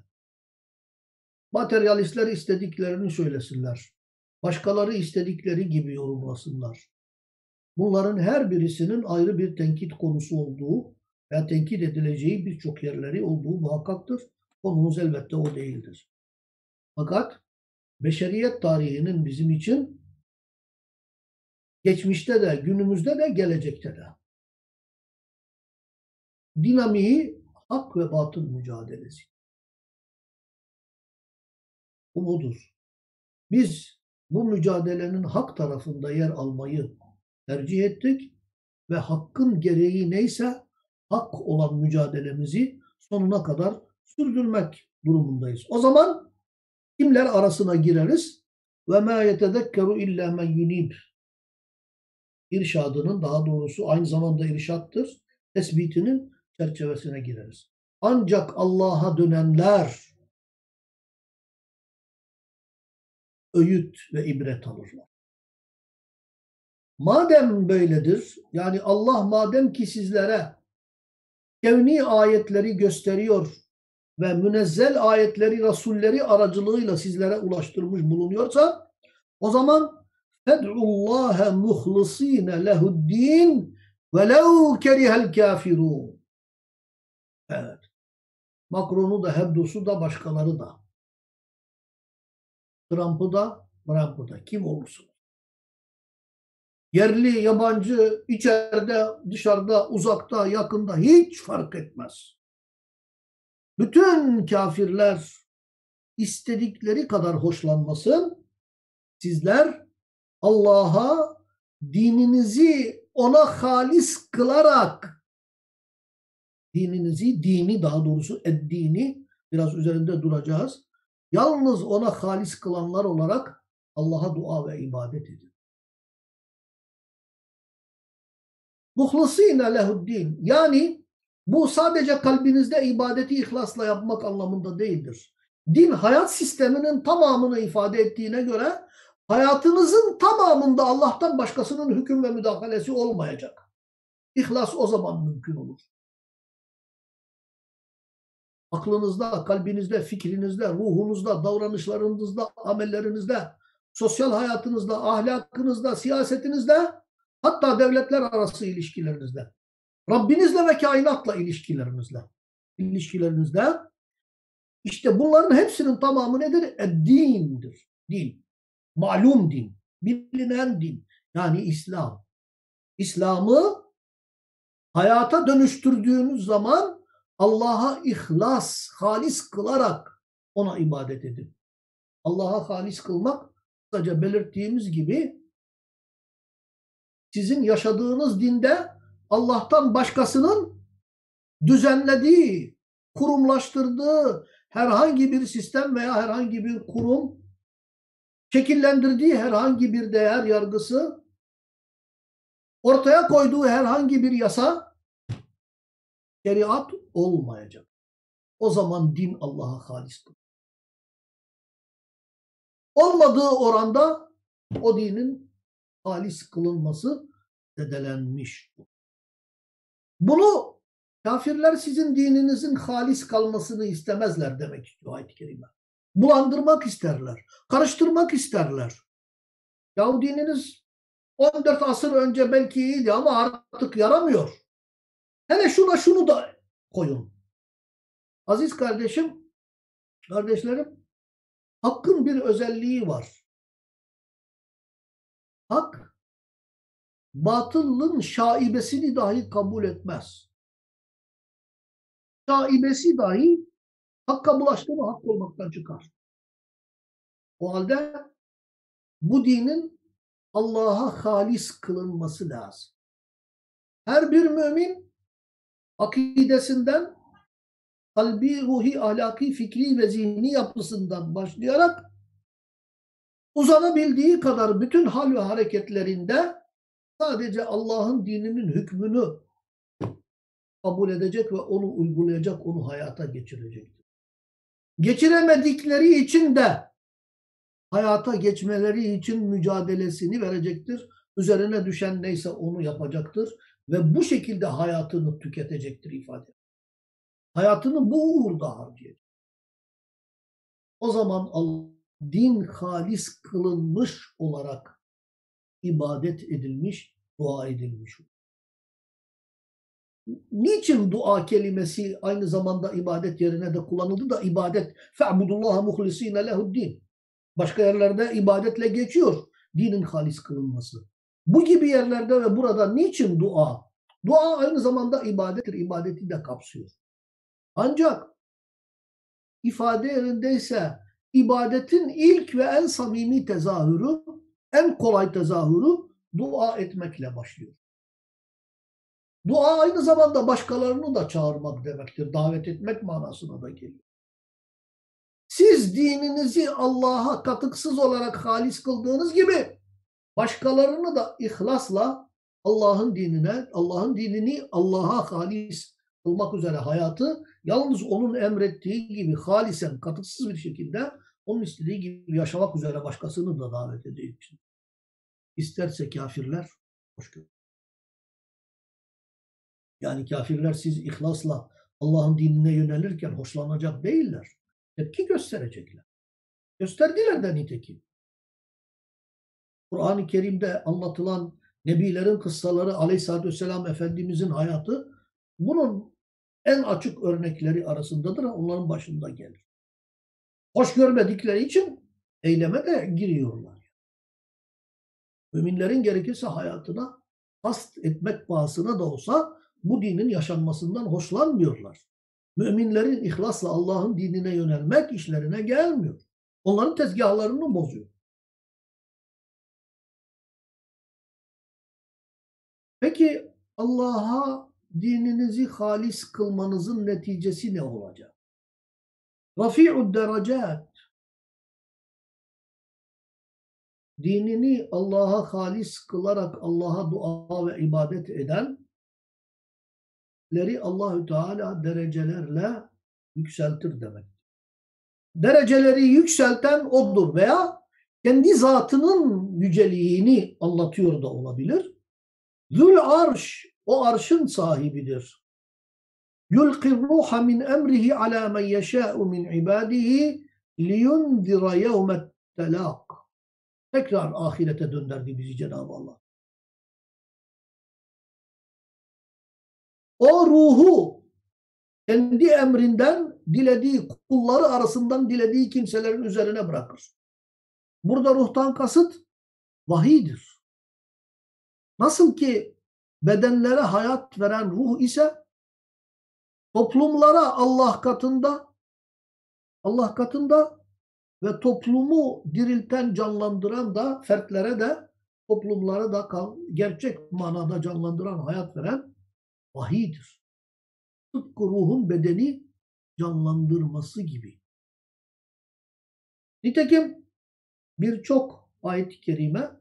Materyalistler istediklerini söylesinler. Başkaları istedikleri gibi yorumlasınlar. Bunların her birisinin ayrı bir tenkit konusu olduğu veya tenkit edileceği birçok yerleri olduğu muhakkaktır. Konumuz elbette o değildir. Fakat beşeriyet tarihinin bizim için geçmişte de, günümüzde de, gelecekte de dinamiği hak ve batıl mücadelesi. Bu budur. Biz bu mücadelenin hak tarafında yer almayı tercih ettik ve hakkın gereği neyse hak olan mücadelemizi sonuna kadar sürdürmek durumundayız. O zaman kimler arasına gireriz? Ve ma yetezekkeru illa men yunib. İrşadının daha doğrusu aynı zamanda irşattır. Tespitinin çerçevesine gireriz. Ancak Allah'a dönenler öğüt ve ibret alırlar. Madem böyledir, yani Allah madem ki sizlere kevni ayetleri gösteriyor ve münezzel ayetleri rasulleri aracılığıyla sizlere ulaştırmış bulunuyorsa o zaman fed'ullaha muhlisine lehuddin velev kerihel kafirun. Evet. Macron'u da, Hebdos'u da, başkaları da. Trump'ı da, Trump'ı da. Kim olursa. Yerli, yabancı, içeride, dışarıda, uzakta, yakında hiç fark etmez. Bütün kafirler istedikleri kadar hoşlanmasın. Sizler Allah'a dininizi ona halis kılarak dininizi, dini daha doğrusu eddini biraz üzerinde duracağız. Yalnız ona halis kılanlar olarak Allah'a dua ve ibadet edin. Muhlisine lehuddin. Yani bu sadece kalbinizde ibadeti ihlasla yapmak anlamında değildir. Din hayat sisteminin tamamını ifade ettiğine göre hayatınızın tamamında Allah'tan başkasının hüküm ve müdahalesi olmayacak. İhlas o zaman mümkün olur. Aklınızda, kalbinizde, fikrinizde, ruhunuzda, davranışlarınızda, amellerinizde, sosyal hayatınızda, ahlakınızda, siyasetinizde, hatta devletler arası ilişkilerinizde, Rabbinizle ve kainatla ilişkilerinizle, ilişkilerinizde işte bunların hepsinin tamamı nedir? E, dindir. Din. Malum din. Bilinen din. Yani İslam. İslam'ı hayata dönüştürdüğünüz zaman Allah'a ihlas, halis kılarak ona ibadet edin. Allah'a halis kılmak sadece belirttiğimiz gibi sizin yaşadığınız dinde Allah'tan başkasının düzenlediği, kurumlaştırdığı herhangi bir sistem veya herhangi bir kurum, şekillendirdiği herhangi bir değer yargısı, ortaya koyduğu herhangi bir yasa, şeriat olmayacak. O zaman din Allah'a halistir. Olmadığı oranda o dinin halis kılınması zedelenmiş. Bunu kafirler sizin dininizin halis kalmasını istemezler demek istiyor ayet-i kerime. Bulandırmak isterler. Karıştırmak isterler. Yahu dininiz 14 asır önce belki iyiydi ama artık yaramıyor. Hele şuna şunu da koyun. Aziz kardeşim, kardeşlerim, hakkın bir özelliği var. Hak, batılın şaibesini dahi kabul etmez. Şaibesi dahi hakka bulaştı hak olmaktan çıkar. O halde bu dinin Allah'a halis kılınması lazım. Her bir mümin akidesinden, kalbi, ruhi, ahlaki, fikri ve zihni yapısından başlayarak uzanabildiği kadar bütün hal ve hareketlerinde sadece Allah'ın dininin hükmünü kabul edecek ve onu uygulayacak, onu hayata geçirecektir. Geçiremedikleri için de hayata geçmeleri için mücadelesini verecektir. Üzerine düşen neyse onu yapacaktır ve bu şekilde hayatını tüketecektir ifade. Hayatını bu uğurda harcayacak. O zaman Allah, din halis kılınmış olarak ibadet edilmiş, dua edilmiş. Niçin dua kelimesi aynı zamanda ibadet yerine de kullanıldı da ibadet fe'budullaha muhlisine lehuddin. Başka yerlerde ibadetle geçiyor dinin halis kılınması. Bu gibi yerlerde ve burada niçin dua? Dua aynı zamanda ibadettir. ibadeti de kapsıyor. Ancak ifade yerindeyse ibadetin ilk ve en samimi tezahürü, en kolay tezahürü dua etmekle başlıyor. Dua aynı zamanda başkalarını da çağırmak demektir. Davet etmek manasına da geliyor. Siz dininizi Allah'a katıksız olarak halis kıldığınız gibi başkalarını da ihlasla Allah'ın dinine, Allah'ın dinini Allah'a halis kılmak üzere hayatı yalnız onun emrettiği gibi halisen, katıksız bir şekilde onun istediği gibi yaşamak üzere başkasını da davet edecek. İsterse kafirler hoş görür. Yani kafirler siz ihlasla Allah'ın dinine yönelirken hoşlanacak değiller. Tepki gösterecekler. Gösterdiler de nitekim. Kur'an-ı Kerim'de anlatılan Nebilerin kıssaları Aleyhisselatü Vesselam Efendimizin hayatı bunun en açık örnekleri arasındadır. Onların başında gelir. Hoş görmedikleri için eyleme de giriyorlar. Müminlerin gerekirse hayatına kast etmek pahasına da olsa bu dinin yaşanmasından hoşlanmıyorlar. Müminlerin ihlasla Allah'ın dinine yönelmek işlerine gelmiyor. Onların tezgahlarını bozuyor. Peki Allah'a dininizi halis kılmanızın neticesi ne olacak? Rafi'ud derecat dinini Allah'a halis kılarak Allah'a dua ve ibadet edenleri Allahü Teala derecelerle yükseltir demek. Dereceleri yükselten odur veya kendi zatının yüceliğini anlatıyor da olabilir. Zül arş o arşın sahibidir. Yulqir ruha min emrihi ala men yeşâ'u min ibadihi liyunzira yevmet telak. Tekrar ahirete döndürdü bizi Cenab-ı Allah. O ruhu kendi emrinden dilediği kulları arasından dilediği kimselerin üzerine bırakır. Burada ruhtan kasıt vahiydir. Nasıl ki bedenlere hayat veren ruh ise toplumlara Allah katında Allah katında ve toplumu dirilten, canlandıran da fertlere de toplumlara da gerçek manada canlandıran, hayat veren vahiydir. Tıpkı ruhun bedeni canlandırması gibi. Nitekim birçok ayet-i kerime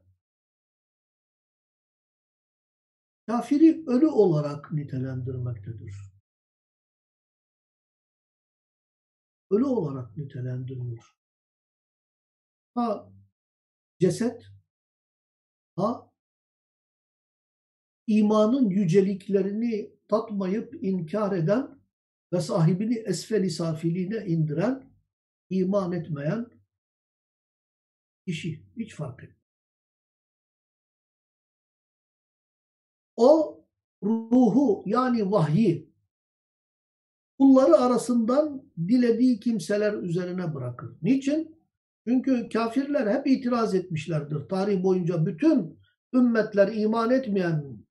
kafiri ölü olarak nitelendirmektedir. Ölü olarak nitelendiriyor. Ha ceset, ha imanın yüceliklerini tatmayıp inkar eden ve sahibini esfeli safiliğine indiren, iman etmeyen kişi. Hiç fark etmez. O ruhu yani vahyi kulları arasından dilediği kimseler üzerine bırakır. Niçin? Çünkü kafirler hep itiraz etmişlerdir. Tarih boyunca bütün ümmetler iman etmeyen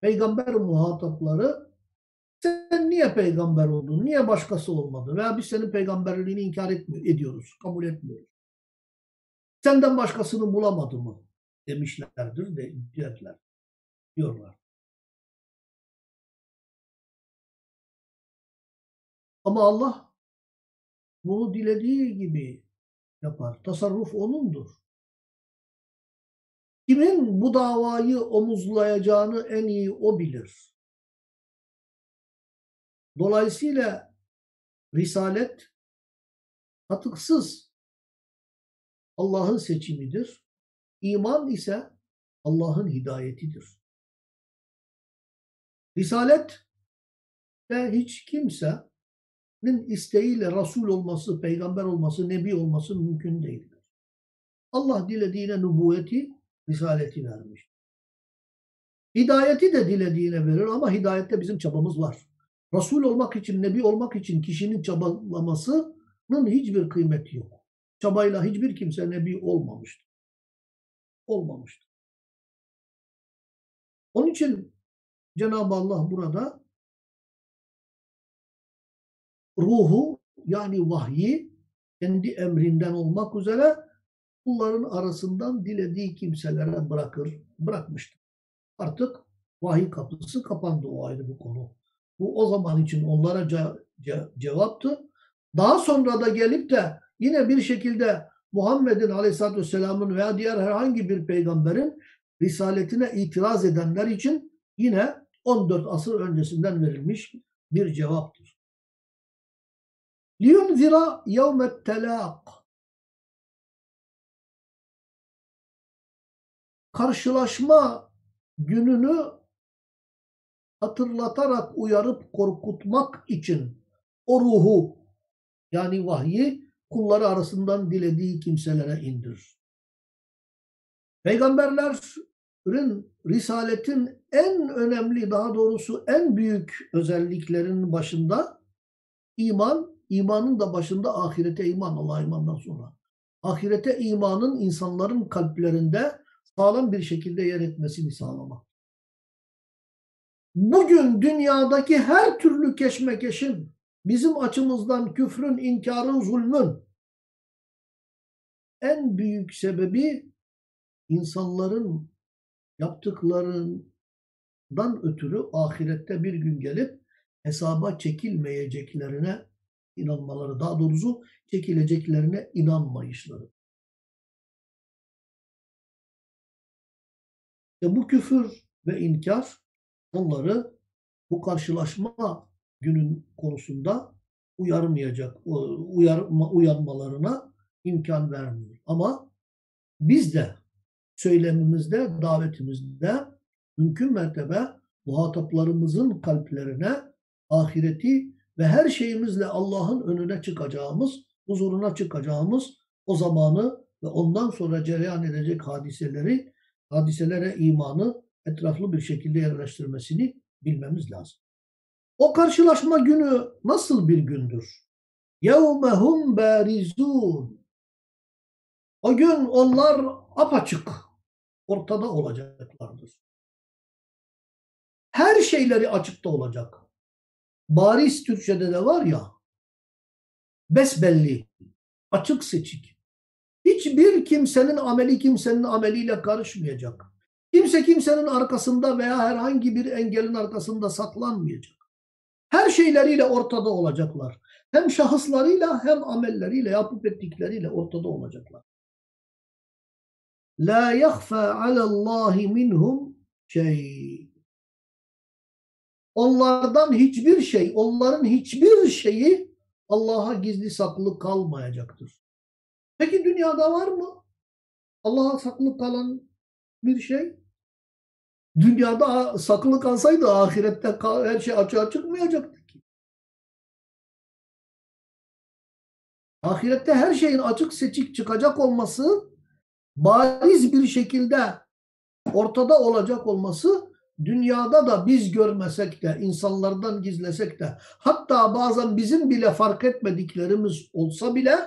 peygamber muhatapları sen niye peygamber oldun? Niye başkası olmadı? Veya biz senin peygamberliğini inkar etmiyor, ediyoruz, kabul etmiyoruz. Senden başkasını bulamadı mı? Demişlerdir, de, dediler, diyorlar. Ama Allah bunu dilediği gibi yapar. Tasarruf O'nundur. Kimin bu davayı omuzlayacağını en iyi O bilir. Dolayısıyla Risalet katıksız Allah'ın seçimidir. İman ise Allah'ın hidayetidir. Risalet de hiç kimsenin isteğiyle Resul olması, peygamber olması, nebi olması mümkün değildir. Allah dilediğine nübüvveti, risaleti vermiş. Hidayeti de dilediğine verir ama hidayette bizim çabamız var. Resul olmak için, Nebi olmak için kişinin çabalamasının hiçbir kıymeti yok. Çabayla hiçbir kimse Nebi olmamıştır. Olmamıştır. Onun için Cenab-ı Allah burada ruhu yani vahyi kendi emrinden olmak üzere kulların arasından dilediği kimselere bırakır, bırakmıştır. Artık vahiy kapısı kapandı o ayrı bir konu. Bu o zaman için onlara ce ce cevaptı. Daha sonra da gelip de yine bir şekilde Muhammed'in aleyhissalatü vesselamın veya diğer herhangi bir peygamberin risaletine itiraz edenler için yine 14 asır öncesinden verilmiş bir cevaptır. لِيُنْذِرَ يَوْمَ التَّلَاقِ Karşılaşma gününü hatırlatarak uyarıp korkutmak için o ruhu yani vahyi kulları arasından dilediği kimselere indir. Peygamberlerin risaletin en önemli daha doğrusu en büyük özelliklerinin başında iman, imanın da başında ahirete iman Allah imandan sonra. Ahirete imanın insanların kalplerinde sağlam bir şekilde yer etmesini sağlamak bugün dünyadaki her türlü keşmekeşin bizim açımızdan küfrün, inkarın, zulmün en büyük sebebi insanların yaptıklarından ötürü ahirette bir gün gelip hesaba çekilmeyeceklerine inanmaları, daha doğrusu çekileceklerine inanmayışları. E bu küfür ve inkar onları bu karşılaşma günün konusunda uyarmayacak, uyarma, uyanmalarına imkan vermiyor. Ama biz de söylemimizde, davetimizde mümkün mertebe muhataplarımızın kalplerine ahireti ve her şeyimizle Allah'ın önüne çıkacağımız, huzuruna çıkacağımız o zamanı ve ondan sonra cereyan edecek hadiseleri, hadiselere imanı etraflı bir şekilde yerleştirmesini bilmemiz lazım. O karşılaşma günü nasıl bir gündür? يَوْمَهُمْ بَارِزُونَ O gün onlar apaçık ortada olacaklardır. Her şeyleri açıkta olacak. Bariz Türkçe'de de var ya, besbelli, açık seçik. Hiçbir kimsenin ameli kimsenin ameliyle karışmayacak. Kimse kimsenin arkasında veya herhangi bir engelin arkasında saklanmayacak. Her şeyleriyle ortada olacaklar. Hem şahıslarıyla hem amelleriyle, yapıp ettikleriyle ortada olacaklar. La yahfa alallahi minhum şey. Onlardan hiçbir şey, onların hiçbir şeyi Allah'a gizli saklı kalmayacaktır. Peki dünyada var mı? Allah'a saklı kalan bir şey? Dünyada saklı kalsaydı ahirette her şey açığa çıkmayacaktı ki. Ahirette her şeyin açık seçik çıkacak olması bariz bir şekilde ortada olacak olması dünyada da biz görmesek de, insanlardan gizlesek de, hatta bazen bizim bile fark etmediklerimiz olsa bile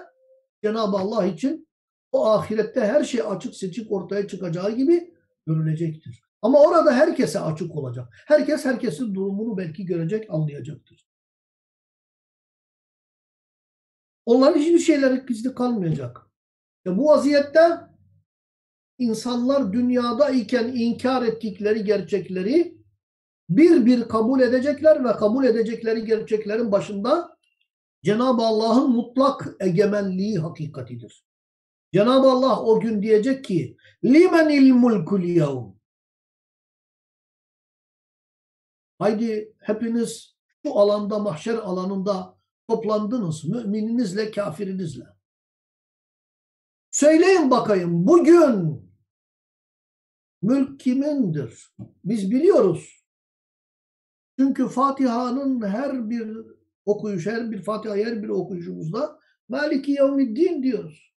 Cenab-ı Allah için o ahirette her şey açık seçik ortaya çıkacağı gibi görülecektir. Ama orada herkese açık olacak. Herkes herkesin durumunu belki görecek, anlayacaktır. Onların hiçbir şeyleri gizli kalmayacak. E bu vaziyette insanlar dünyada iken inkar ettikleri gerçekleri bir bir kabul edecekler ve kabul edecekleri gerçeklerin başında Cenab-ı Allah'ın mutlak egemenliği hakikatidir. Cenab-ı Allah o gün diyecek ki limenil mulkul yevm Haydi hepiniz bu alanda mahşer alanında toplandınız mümininizle kafirinizle. Söyleyin bakayım bugün mülk kimindir? Biz biliyoruz. Çünkü Fatiha'nın her bir okuyuş, her bir Fatiha, her bir okuyuşumuzda Maliki Yevmiddin diyoruz.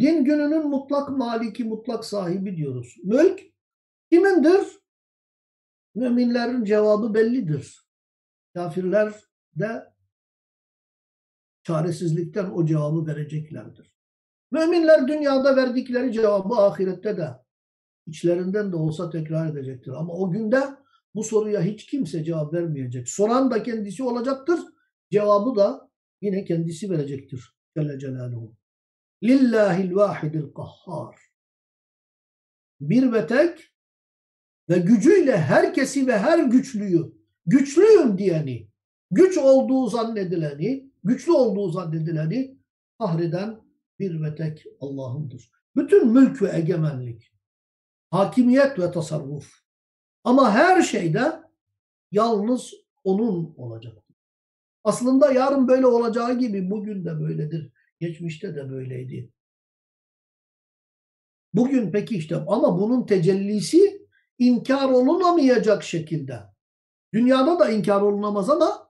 Din gününün mutlak maliki, mutlak sahibi diyoruz. Mülk kimindir? Müminlerin cevabı bellidir. Kafirler de çaresizlikten o cevabı vereceklerdir. Müminler dünyada verdikleri cevabı ahirette de içlerinden de olsa tekrar edecektir. Ama o günde bu soruya hiç kimse cevap vermeyecek. Soran da kendisi olacaktır. Cevabı da yine kendisi verecektir. Celle Celaluhu. Lillahil vahidil kahhar. Bir ve tek ve gücüyle herkesi ve her güçlüyü, güçlüyüm diyeni, güç olduğu zannedileni, güçlü olduğu zannedileni kahreden bir ve tek Allah'ındır. Bütün mülk ve egemenlik, hakimiyet ve tasarruf. Ama her şeyde yalnız onun olacaktır. Aslında yarın böyle olacağı gibi bugün de böyledir. Geçmişte de böyleydi. Bugün peki işte ama bunun tecellisi inkar olunamayacak şekilde. Dünyada da inkar olunamaz ama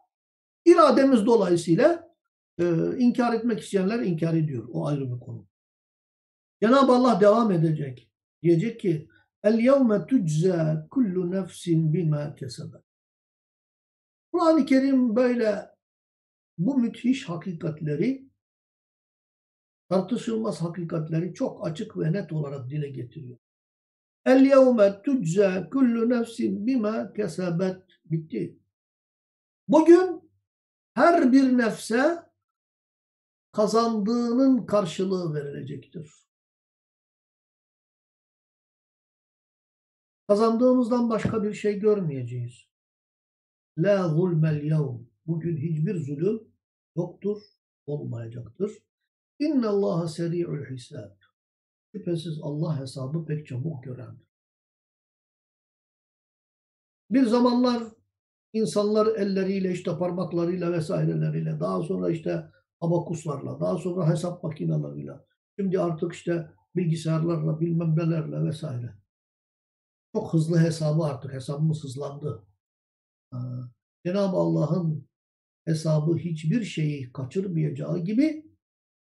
irademiz dolayısıyla e, inkar etmek isteyenler inkar ediyor. O ayrı bir konu. Cenab-ı Allah devam edecek. Diyecek ki El yevme tujza kullu nefsin bima kesebet. Kur'an-ı Kerim böyle bu müthiş hakikatleri tartışılmaz hakikatleri çok açık ve net olarak dile getiriyor. El yevme tujza kullu nefsin bima kesebet. Bitti. Bugün her bir nefse kazandığının karşılığı verilecektir. Kazandığımızdan başka bir şey görmeyeceğiz. La zulmel yevm. Bugün hiçbir zulüm yoktur, olmayacaktır. İnne Allaha seri'ul hisab. Şüphesiz Allah hesabı pek çabuk görendir. Bir zamanlar insanlar elleriyle işte parmaklarıyla vesaireleriyle daha sonra işte abakuslarla daha sonra hesap makineleriyle şimdi artık işte bilgisayarlarla bilmem nelerle vesaire çok hızlı hesabı artık hesabımız hızlandı. Cenab-ı Allah'ın hesabı hiçbir şeyi kaçırmayacağı gibi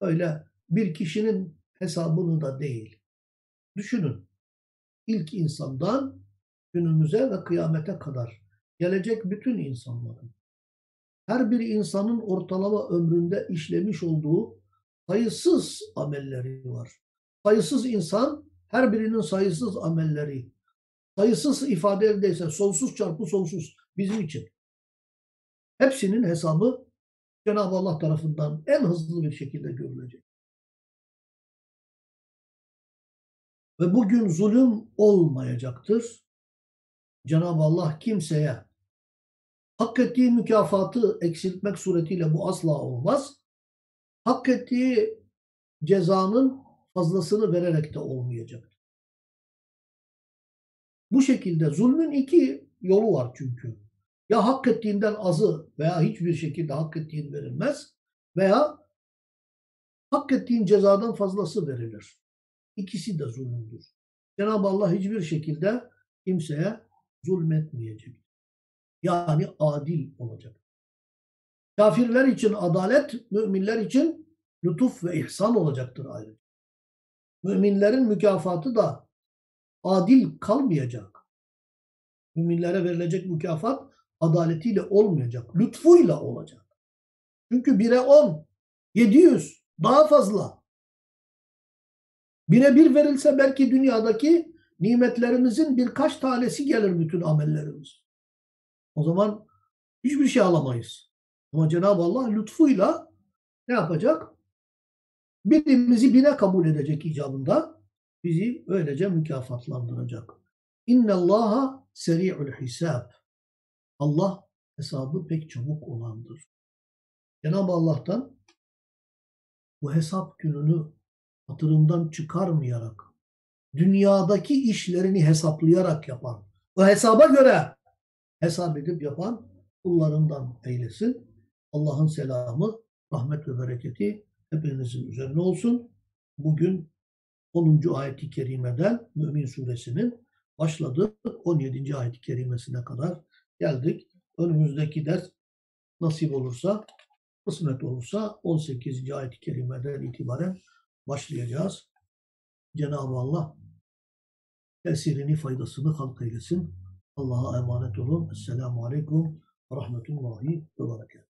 öyle bir kişinin hesabını da değil. Düşünün. ilk insandan günümüze ve kıyamete kadar gelecek bütün insanların her bir insanın ortalama ömründe işlemiş olduğu sayısız amelleri var. Sayısız insan her birinin sayısız amelleri. Sayısız ifade evdeyse sonsuz çarpı sonsuz bizim için. Hepsinin hesabı Cenab-ı Allah tarafından en hızlı bir şekilde görülecek. Ve bugün zulüm olmayacaktır. Cenab-ı Allah kimseye hak ettiği mükafatı eksiltmek suretiyle bu asla olmaz. Hak ettiği cezanın fazlasını vererek de olmayacak. Bu şekilde zulmün iki yolu var çünkü. Ya hak ettiğinden azı veya hiçbir şekilde hak ettiğin verilmez veya hak ettiğin cezadan fazlası verilir. İkisi de zulümdür. Cenab-ı Allah hiçbir şekilde kimseye zulmetmeyecek. Yani adil olacak. Kafirler için adalet, müminler için lütuf ve ihsan olacaktır ayrıca. Müminlerin mükafatı da adil kalmayacak. Müminlere verilecek mükafat adaletiyle olmayacak. Lütfuyla olacak. Çünkü 1'e 10, 700 daha fazla. 1'e 1 verilse belki dünyadaki nimetlerimizin birkaç tanesi gelir bütün amellerimiz. O zaman hiçbir şey alamayız. Ama Cenab-ı Allah lütfuyla ne yapacak? Birimizi bine kabul edecek icabında bizi öylece mükafatlandıracak. İnne Allaha seri'ul hisab. Allah hesabı pek çabuk olandır. Cenab-ı Allah'tan bu hesap gününü hatırından çıkarmayarak, dünyadaki işlerini hesaplayarak yapan, o hesaba göre hesap edip yapan kullarından eylesin. Allah'ın selamı, rahmet ve bereketi hepinizin üzerine olsun. Bugün 10. ayet-i kerimeden Mümin suresinin başladık 17. ayet-i kerimesine kadar geldik. Önümüzdeki ders nasip olursa, kısmet olursa 18. ayet-i kerimeden itibaren başlayacağız. Cenab-ı Allah tesirini, faydasını halk eylesin. Allah'a emanet olun. Esselamu Aleyküm Rahmetullahi ve Berekatuhu.